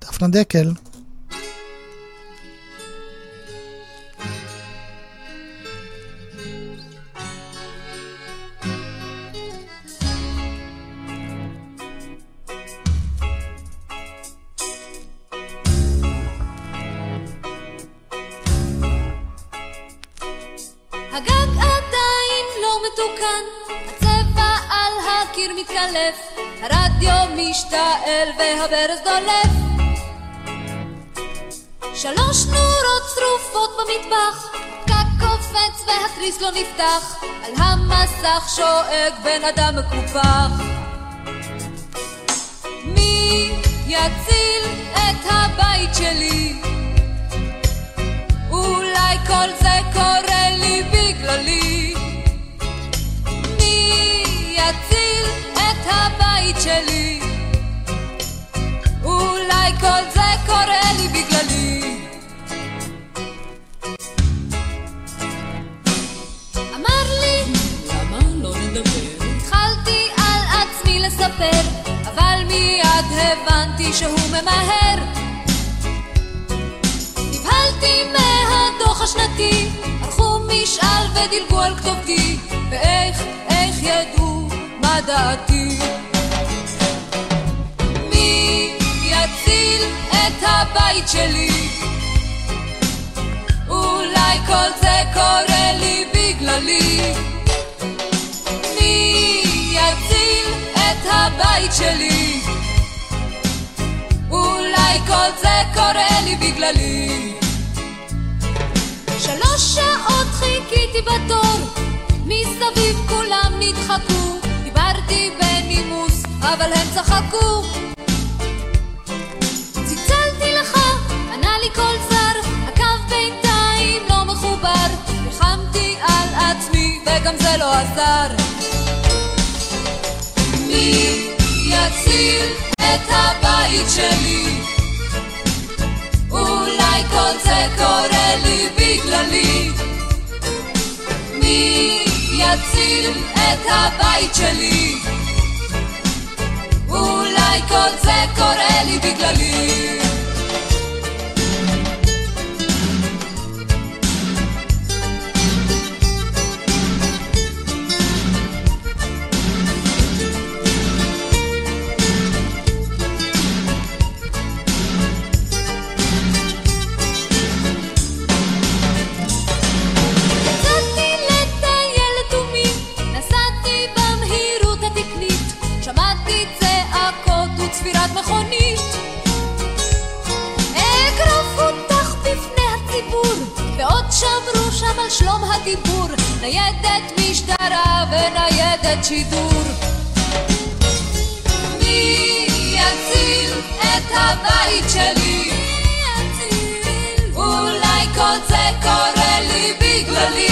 דפנה דקל. מתוקן, הצבע על הקיר מתקלף, הרדיו משתעל והברז דולף. שלוש נורות שרופות במטבח, פקק קופץ והתריס לא נפתח, על המסך שואג בן אדם מקופח. מי יציל את הבית שלי? אולי כל זה קורה לי בגללי. יציל את הבית שלי? אולי כל זה קורה לי בגללי. אמר לי, למה לא נדבר? התחלתי על עצמי לספר, אבל מיד הבנתי שהוא ממהר. נבהלתי מהדוח השנתי, ערכו משאל ודילגו על כתובתי, ואיך, איך ידעו מה דעתי? מי יציל את הבית שלי? אולי כל זה קורה לי בגללי. מי יציל את הבית שלי? אולי כל זה קורה לי בגללי. שלוש שעות חיכיתי בתור, מסביב כולם נדחקו. דיברתי בנימוס, אבל הם צחקו. צלצלתי לך, ענה לי כל זר, הקו בינתיים לא מחובר. נלחמתי על עצמי, וגם זה לא עזר. מי יציל את הבית שלי? אולי כל זה קורה לי בגללי. מי יציל את הבית שלי? אולי כל זה קורה לי בגללי. שמרו שם על שלום הדיבור, ניידת משטרה וניידת שידור. מי יציל את הבית שלי? אולי כל זה קורה לי בגללי.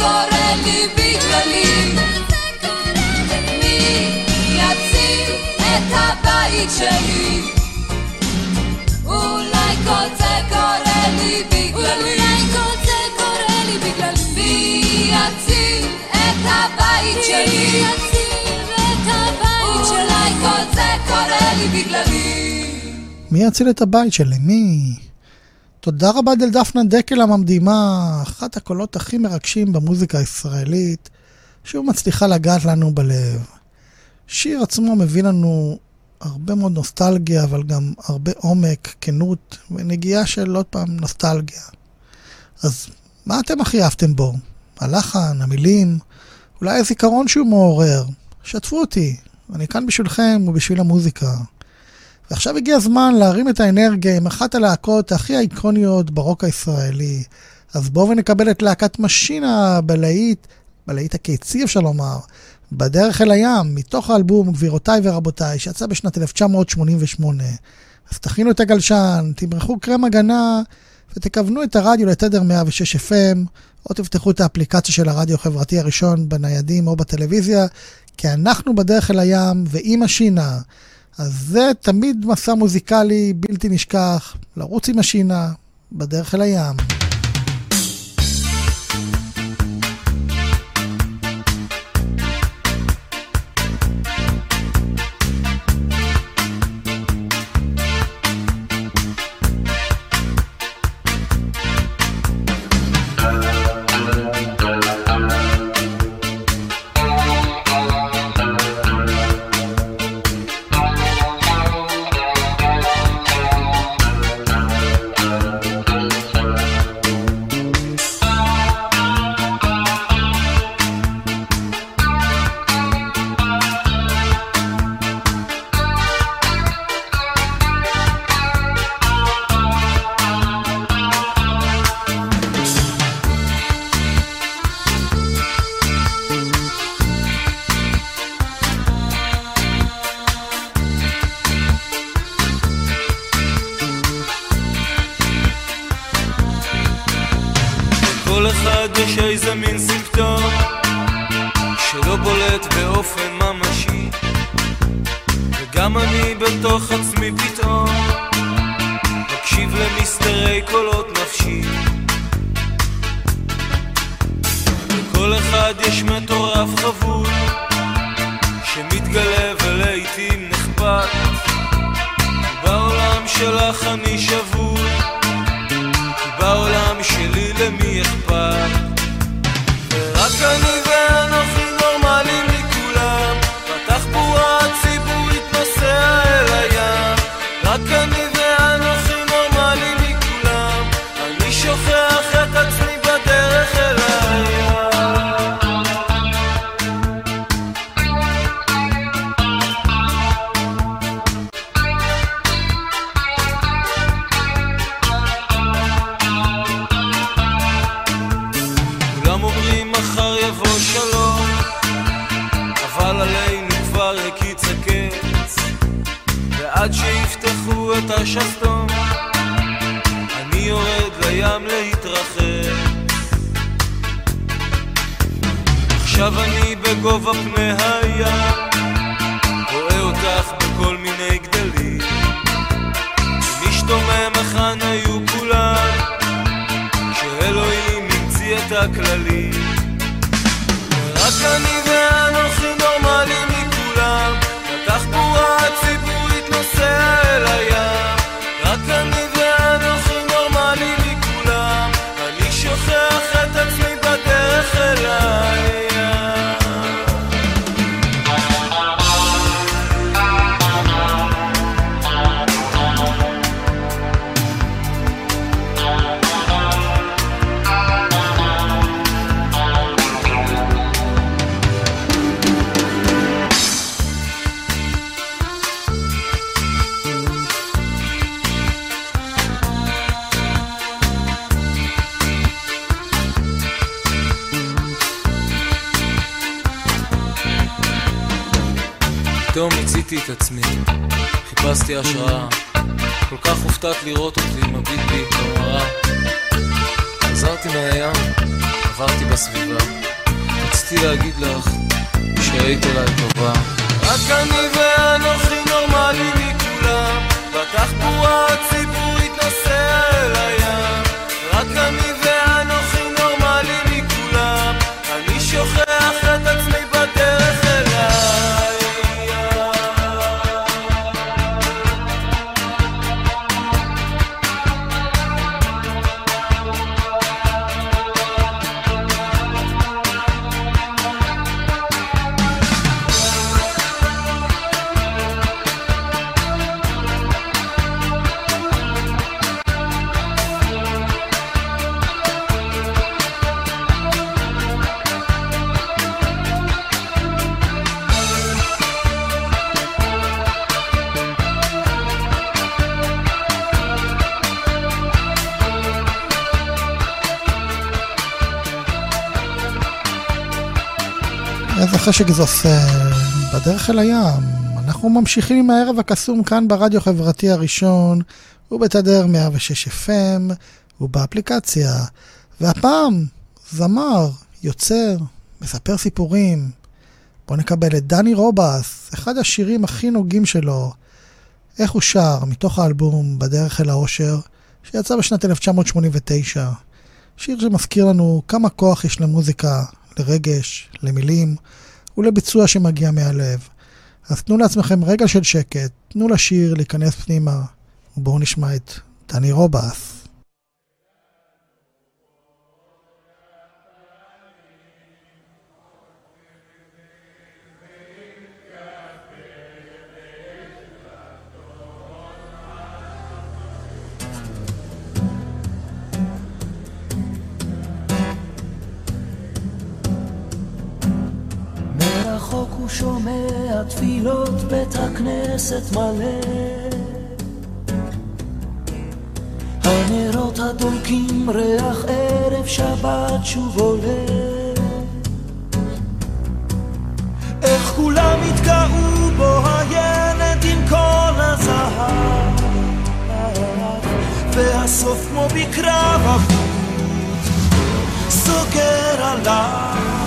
קורה לי בגללי. מי יציל את הבית שלי? אולי כל זה קורה לי בגללי. אולי כל זה קורה לי בגללי. מי יציל את הבית שלי? אולי כל זה קורה לי בגללי. מי יציל את הבית שלי? מי? תודה רבה דלדפנה דקל הממדימה, אחת הקולות הכי מרגשים במוזיקה הישראלית, שהוא מצליחה לגעת לנו בלב. שיר עצמו מביא לנו הרבה מאוד נוסטלגיה, אבל גם הרבה עומק, כנות ונגיעה של עוד פעם נוסטלגיה. אז מה אתם הכי אהבתם בו? הלחן, המילים, אולי הזיכרון שהוא מעורר? שתפו אותי, אני כאן בשבילכם ובשביל המוזיקה. ועכשיו הגיע הזמן להרים את האנרגיה עם אחת הלהקות הכי האיקוניות ברוק הישראלי. אז בואו ונקבל את להקת משינה בלהיט, בלהיט הקיצי אפשר לומר, בדרך אל הים, מתוך האלבום גבירותיי ורבותיי, שיצא בשנת 1988. אז תכינו את הגלשן, תמרחו קרם הגנה ותכוונו את הרדיו לתדר 106 FM, או תפתחו את האפליקציה של הרדיו החברתי הראשון בניידים או בטלוויזיה, כי אנחנו בדרך אל הים ועם השינה. אז זה תמיד מסע מוזיקלי בלתי נשכח, לרוץ עם השינה בדרך אל הים. מיציתי את עצמי, חיפשתי השראה, כל כך הופתעת לראות אותי מביט בי במראה. חזרתי מהים, עברתי בסביבה, רציתי להגיד לך שהיית אליי טובה. רק אני ואנוכי נורמלי מכולם, בתחבורה הציבורית איזה חשק זה עושה בדרך אל הים. אנחנו ממשיכים עם הערב הקסום כאן ברדיו חברתי הראשון, ובתדר 106 FM, ובאפליקציה. והפעם, זמר, יוצר, מספר סיפורים. בואו נקבל את דני רובס, אחד השירים הכי נוגים שלו. איך הוא שר מתוך האלבום בדרך אל האושר, שיצא בשנת 1989. שיר שמזכיר לנו כמה כוח יש למוזיקה, לרגש, למילים ולביצוע שמגיע מהלב. אז תנו לעצמכם רגע של שקט, תנו לשיר להיכנס פנימה, ובואו נשמע את דני רובס. שומע תפילות בית הכנסת מלא. הנרות הדולקים ריח ערב שבת שוב עולה. איך כולם התגאו בו הילד עם כל הזהב. והסוף כמו בקרב אבוד סוגר עליו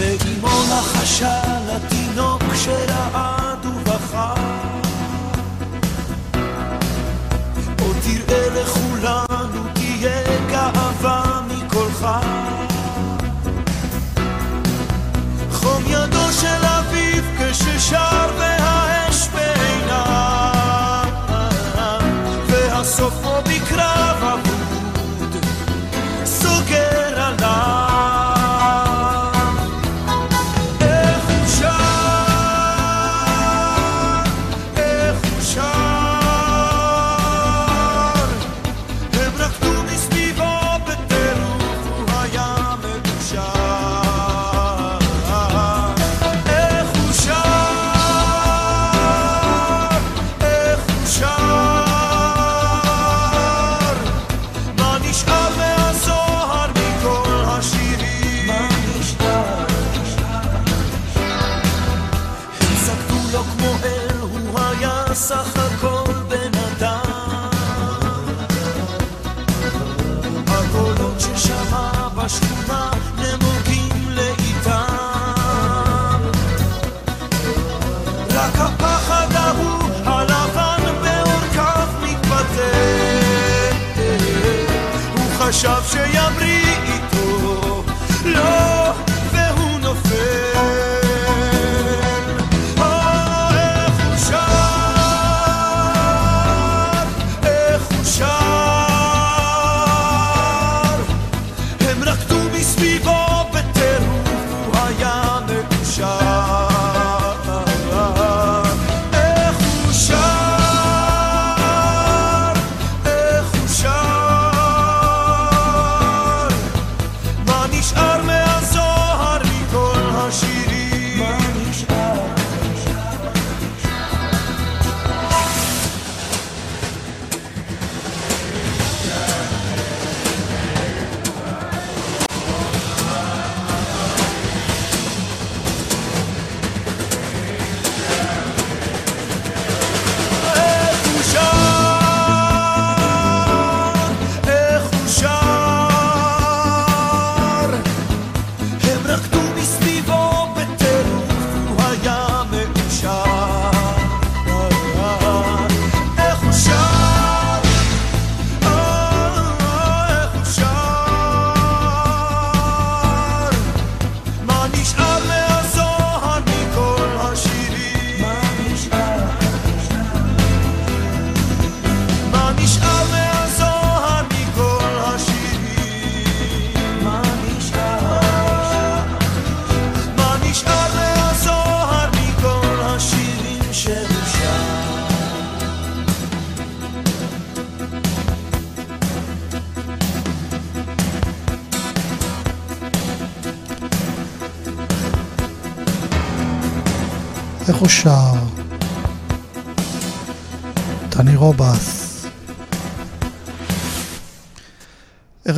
ואימו לחשה לתינוק שרעד ובכה. עוד תראה לכולנו תהיה גאווה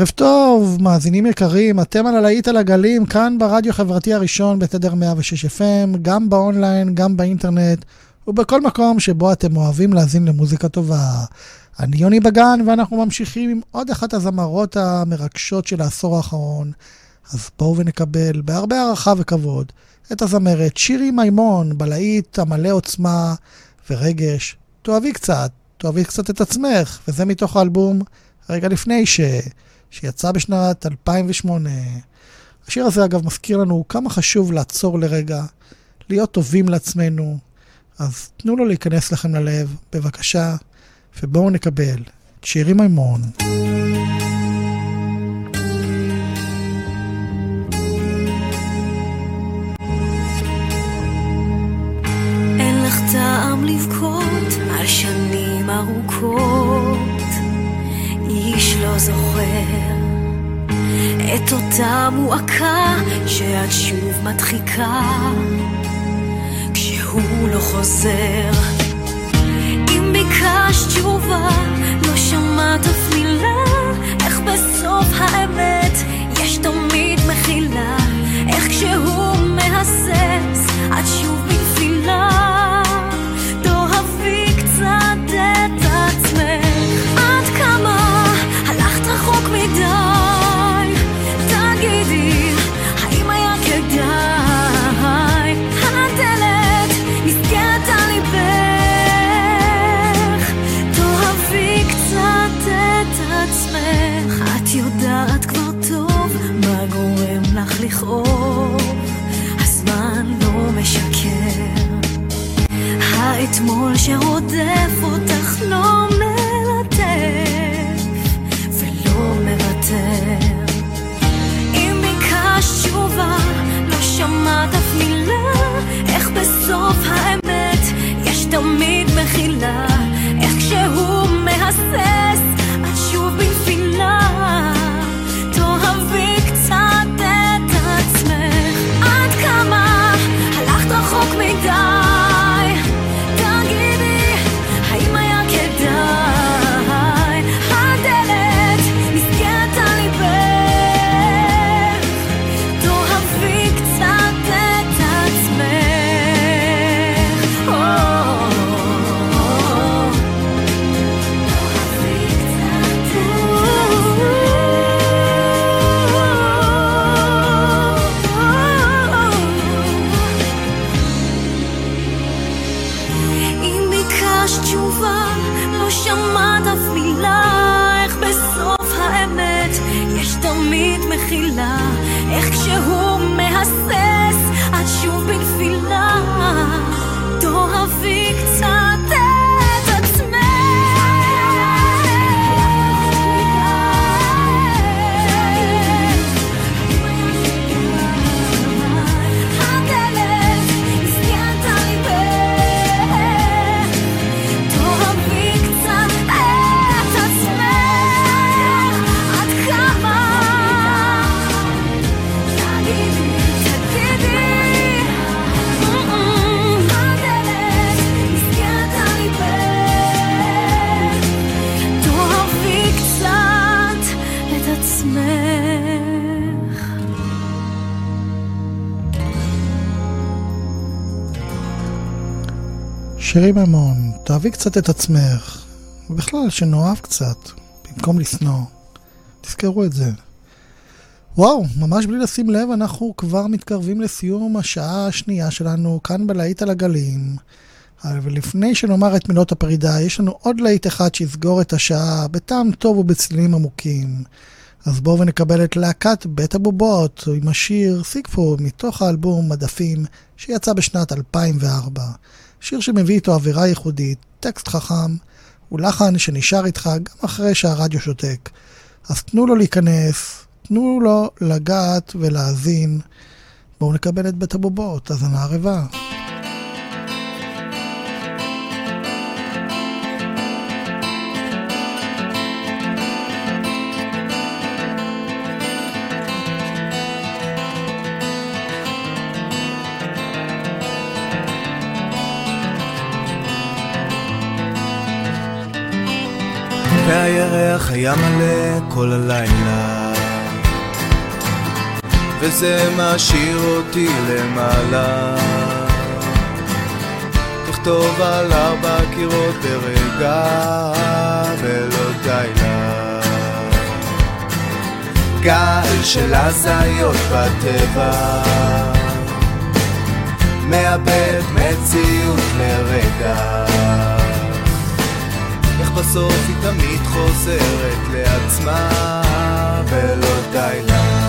ערב טוב, מאזינים יקרים, אתם על הלהיט על הגלים, כאן ברדיו החברתי הראשון בתדר 106 FM, גם באונליין, גם באינטרנט, ובכל מקום שבו אתם אוהבים להאזין למוזיקה טובה. אני יוני בגן, ואנחנו ממשיכים עם עוד אחת הזמרות המרגשות של העשור האחרון. אז בואו ונקבל בהרבה הערכה וכבוד את הזמרת שירי מימון, בלהיט המלא עוצמה ורגש. תאהבי קצת, תאהבי קצת את עצמך, וזה מתוך האלבום רגע לפני ש... שיצא בשנת 2008. השיר הזה אגב מזכיר לנו כמה חשוב לעצור לרגע, להיות טובים לעצמנו. אז תנו לו להיכנס לכם ללב, בבקשה, ובואו נקבל את שירי מימון. טעם לבכות על שנים ארוכות, איש לא זוכר את אותה מועקה שאת שוב מדחיקה כשהוא לא חוזר. אם ביקשת תשובה, לא שמעת אף מילה, איך בסוף האמת יש תמיד מחילה, איך כשהוא מהסס, את שוב בנפילה. האתמול שרודף אותך לא מלטף ולא מוותר. אם ביקשת תשובה, לא שמעת אף מילה, איך בסוף האמת יש תמיד מחילה, שירי מימון, תאהבי קצת את עצמך, ובכלל, שנאהב קצת, במקום לשנוא. תזכרו את זה. וואו, ממש בלי לשים לב, אנחנו כבר מתקרבים לסיום השעה השנייה שלנו כאן בלהיט על הגלים. ולפני שנאמר את מילות הפרידה, יש לנו עוד להיט אחד שיסגור את השעה בטעם טוב ובצלילים עמוקים. אז בואו ונקבל את להקת בית הבובות עם השיר סיקפו מתוך האלבום מדפים שיצא בשנת 2004. שיר שמביא איתו אווירה ייחודית, טקסט חכם ולחן שנשאר איתך גם אחרי שהרדיו שותק. אז תנו לו להיכנס, תנו לו לגעת ולהאזין. בואו נקבל את בית הבובות, האזנה ערבה. היה מלא כל הלילה. וזה משאיר אותי למעלה. תכתוב על ארבע קירות ברגע ולא די לה. גל של הזיות בטבע. מאבד מציאות לרגע בסוף היא תמיד חוזרת לעצמה ולא די לה.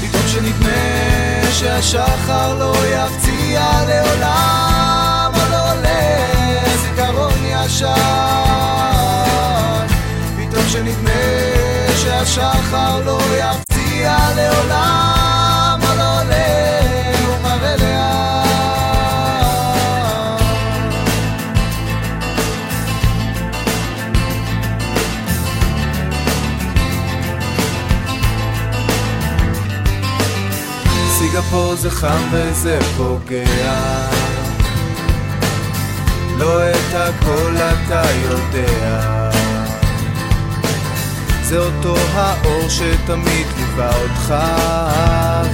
פתאום שנדמה שהשחר לא יפציע לעולם עוד עולה זיכרון ישן פתאום שנדמה שהשחר לא יפציע לעולם פה זה חם וזה פוגע. לא את הכל אתה יודע. זה אותו האור שתמיד ליווה אותך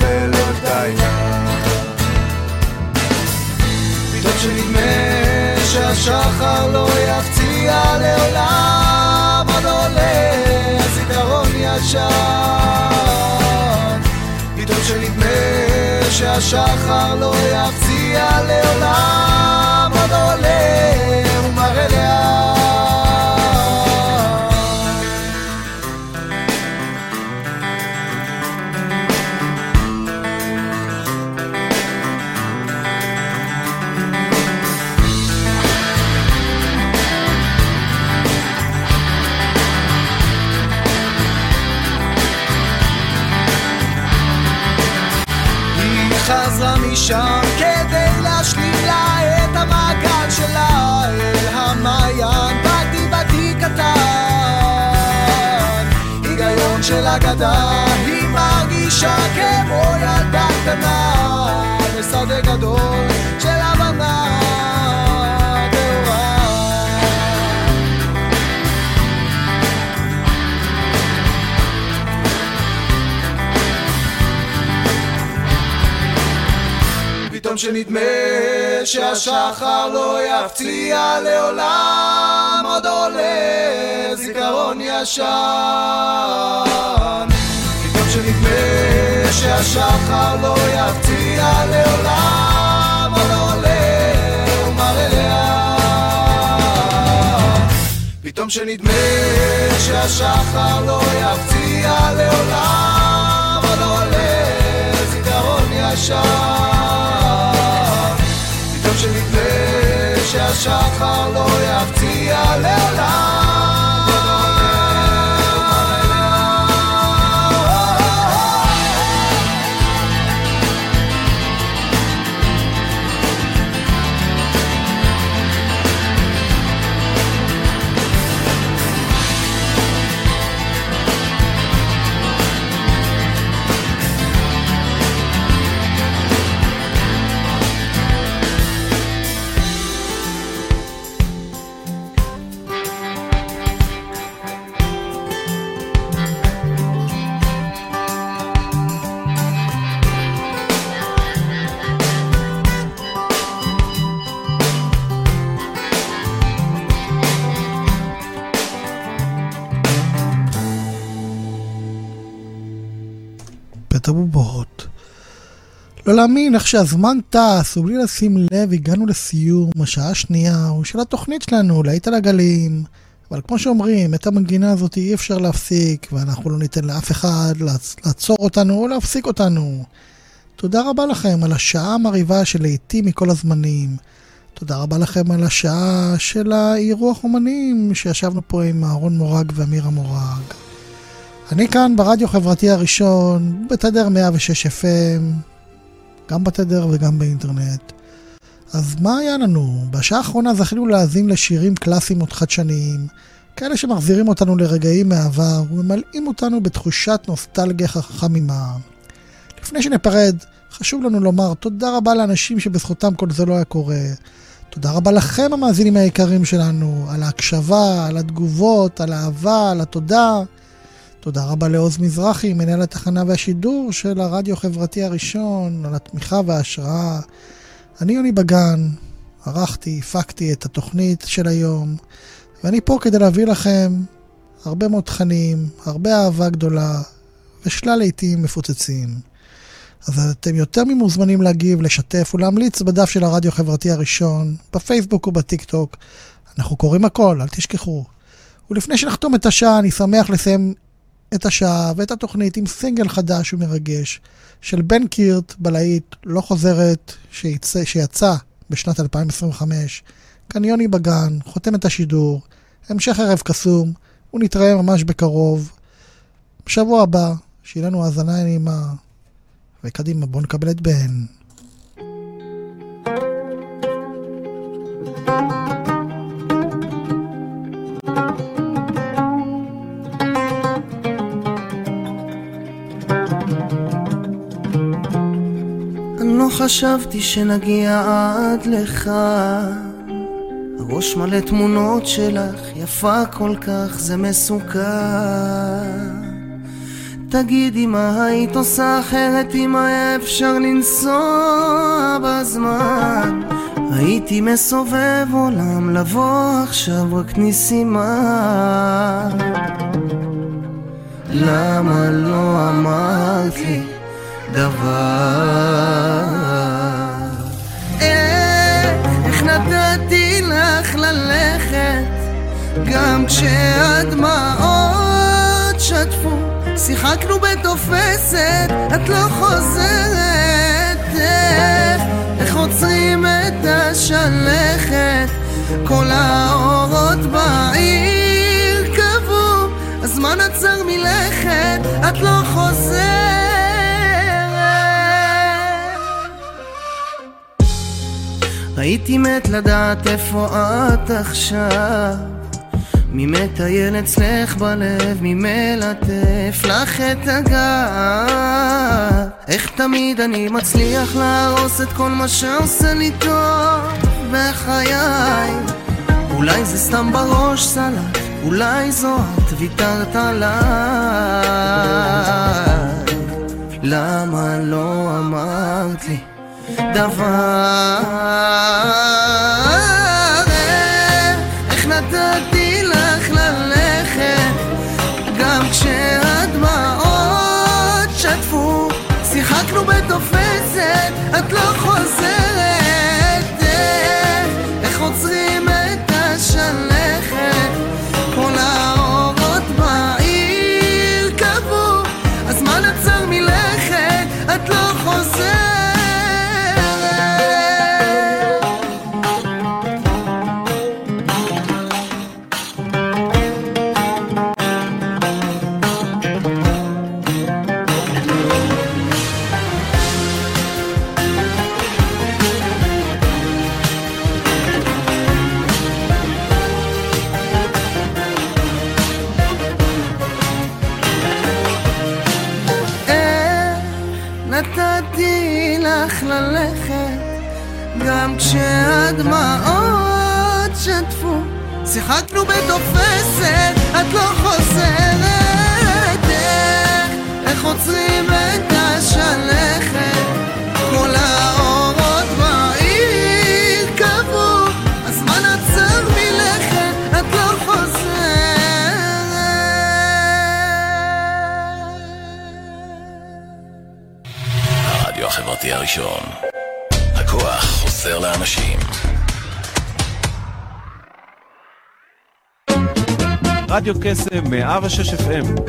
ולא די פתאום שנדמה שהשחר לא יפציע לעולם עוד עולה הזיכרון ישן שהשחר לא יפציע לעולם עוד עולה ומראה לאן של אגדה היא מרגישה כמו ילדה קטנה. בשדה גדול של הבנה פתאום שנדמה שהשחר לא יפציע לעולם עוד עולה זיכרון ישן. פתאום שנדמה שהשחר לא יפציע לעולם עוד עולה ומראה פתאום שנדמה שהשחר לא יפציע לעולם עוד עולה זיכרון ישן שהשחר לא יפציע לעולם לא להאמין איך שהזמן טס, ובלי לשים לב הגענו לסיום, השעה השנייה, הוא של התוכנית שלנו, להיט על הגלים. אבל כמו שאומרים, את המנגינה הזאת אי אפשר להפסיק, ואנחנו לא ניתן לאף אחד לעצ- לעצור אותנו או להפסיק אותנו. תודה רבה לכם על השעה המרהיבה של להיטים מכל הזמנים. תודה רבה לכם על השעה של האירוח אומנים שישבנו פה עם אהרון מורג ואמירה מורג. אני כאן ברדיו חברתי הראשון, בתדר 106 FM, גם בתדר וגם באינטרנט. אז מה היה לנו? בשעה האחרונה זכינו להאזין לשירים קלאסיים עוד חדשניים, כאלה שמחזירים אותנו לרגעים מהעבר וממלאים אותנו בתחושת נוסטלגיה חמימה. לפני שניפרד, חשוב לנו לומר תודה רבה לאנשים שבזכותם כל זה לא היה קורה. תודה רבה לכם המאזינים היקרים שלנו, על ההקשבה, על התגובות, על האהבה, על התודה. תודה רבה לעוז מזרחי, מנהל התחנה והשידור של הרדיו החברתי הראשון, על התמיכה וההשראה. אני יוני בגן, ערכתי, הפקתי את התוכנית של היום, ואני פה כדי להביא לכם הרבה מאוד תכנים, הרבה אהבה גדולה, ושלל לעיתים מפוצצים. אז אתם יותר ממוזמנים להגיב, לשתף ולהמליץ בדף של הרדיו החברתי הראשון, בפייסבוק ובטיק טוק. אנחנו קוראים הכל, אל תשכחו. ולפני שנחתום את השעה, אני שמח לסיים את השעה ואת התוכנית עם סינגל חדש ומרגש של בן קירט בלהיט לא חוזרת שיצא, שיצא בשנת 2025. כאן יוני בגן, חותם את השידור, המשך ערב קסום, ונתראה ממש בקרוב. בשבוע הבא, שיהיה לנו האזנה נעימה. וקדימה, בואו נקבל את בן. אני לא חשבתי שנגיע עד לכאן הראש מלא תמונות שלך, יפה כל כך, זה מסוכן. תגידי מה היית עושה אחרת אם היה אפשר לנסוע בזמן? הייתי מסובב עולם, לבוא עכשיו רק ניסימה. למה לא אמרת לי דבר? איך נתתי לך ללכת גם כשהדמעות שטפו שיחקנו בתופסת, את לא חוזרת איך, איך עוצרים את השלכת כל האורות בעיר קבעו הזמן עצר מלכת, את לא חוזרת הייתי מת לדעת איפה את עכשיו. מי מטייל אצלך בלב, מי מלטף לך את הגב. איך תמיד אני מצליח להרוס את כל מה שעושה לי טוב בחיי. אולי זה סתם בראש סלט, אולי זו את ויתרת עליי. למה לא אמרת לי דבר? כשהדמעות שטפו. שיחקנו בתופסת, את לא חוזרת. איך, איך עוצרים את השלכת? כל האורות בעיר קבעו. הזמן עצר מלכת, את לא חוזרת. הרדיו החברתי הראשון. הכוח חוזר לאנשים. רדיו קסם 106 FM.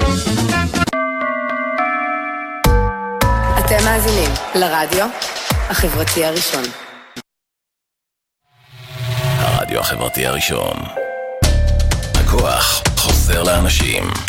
אתם מאזינים לרדיו החברתי הראשון. הרדיו החברתי הראשון. הכוח חוזר לאנשים.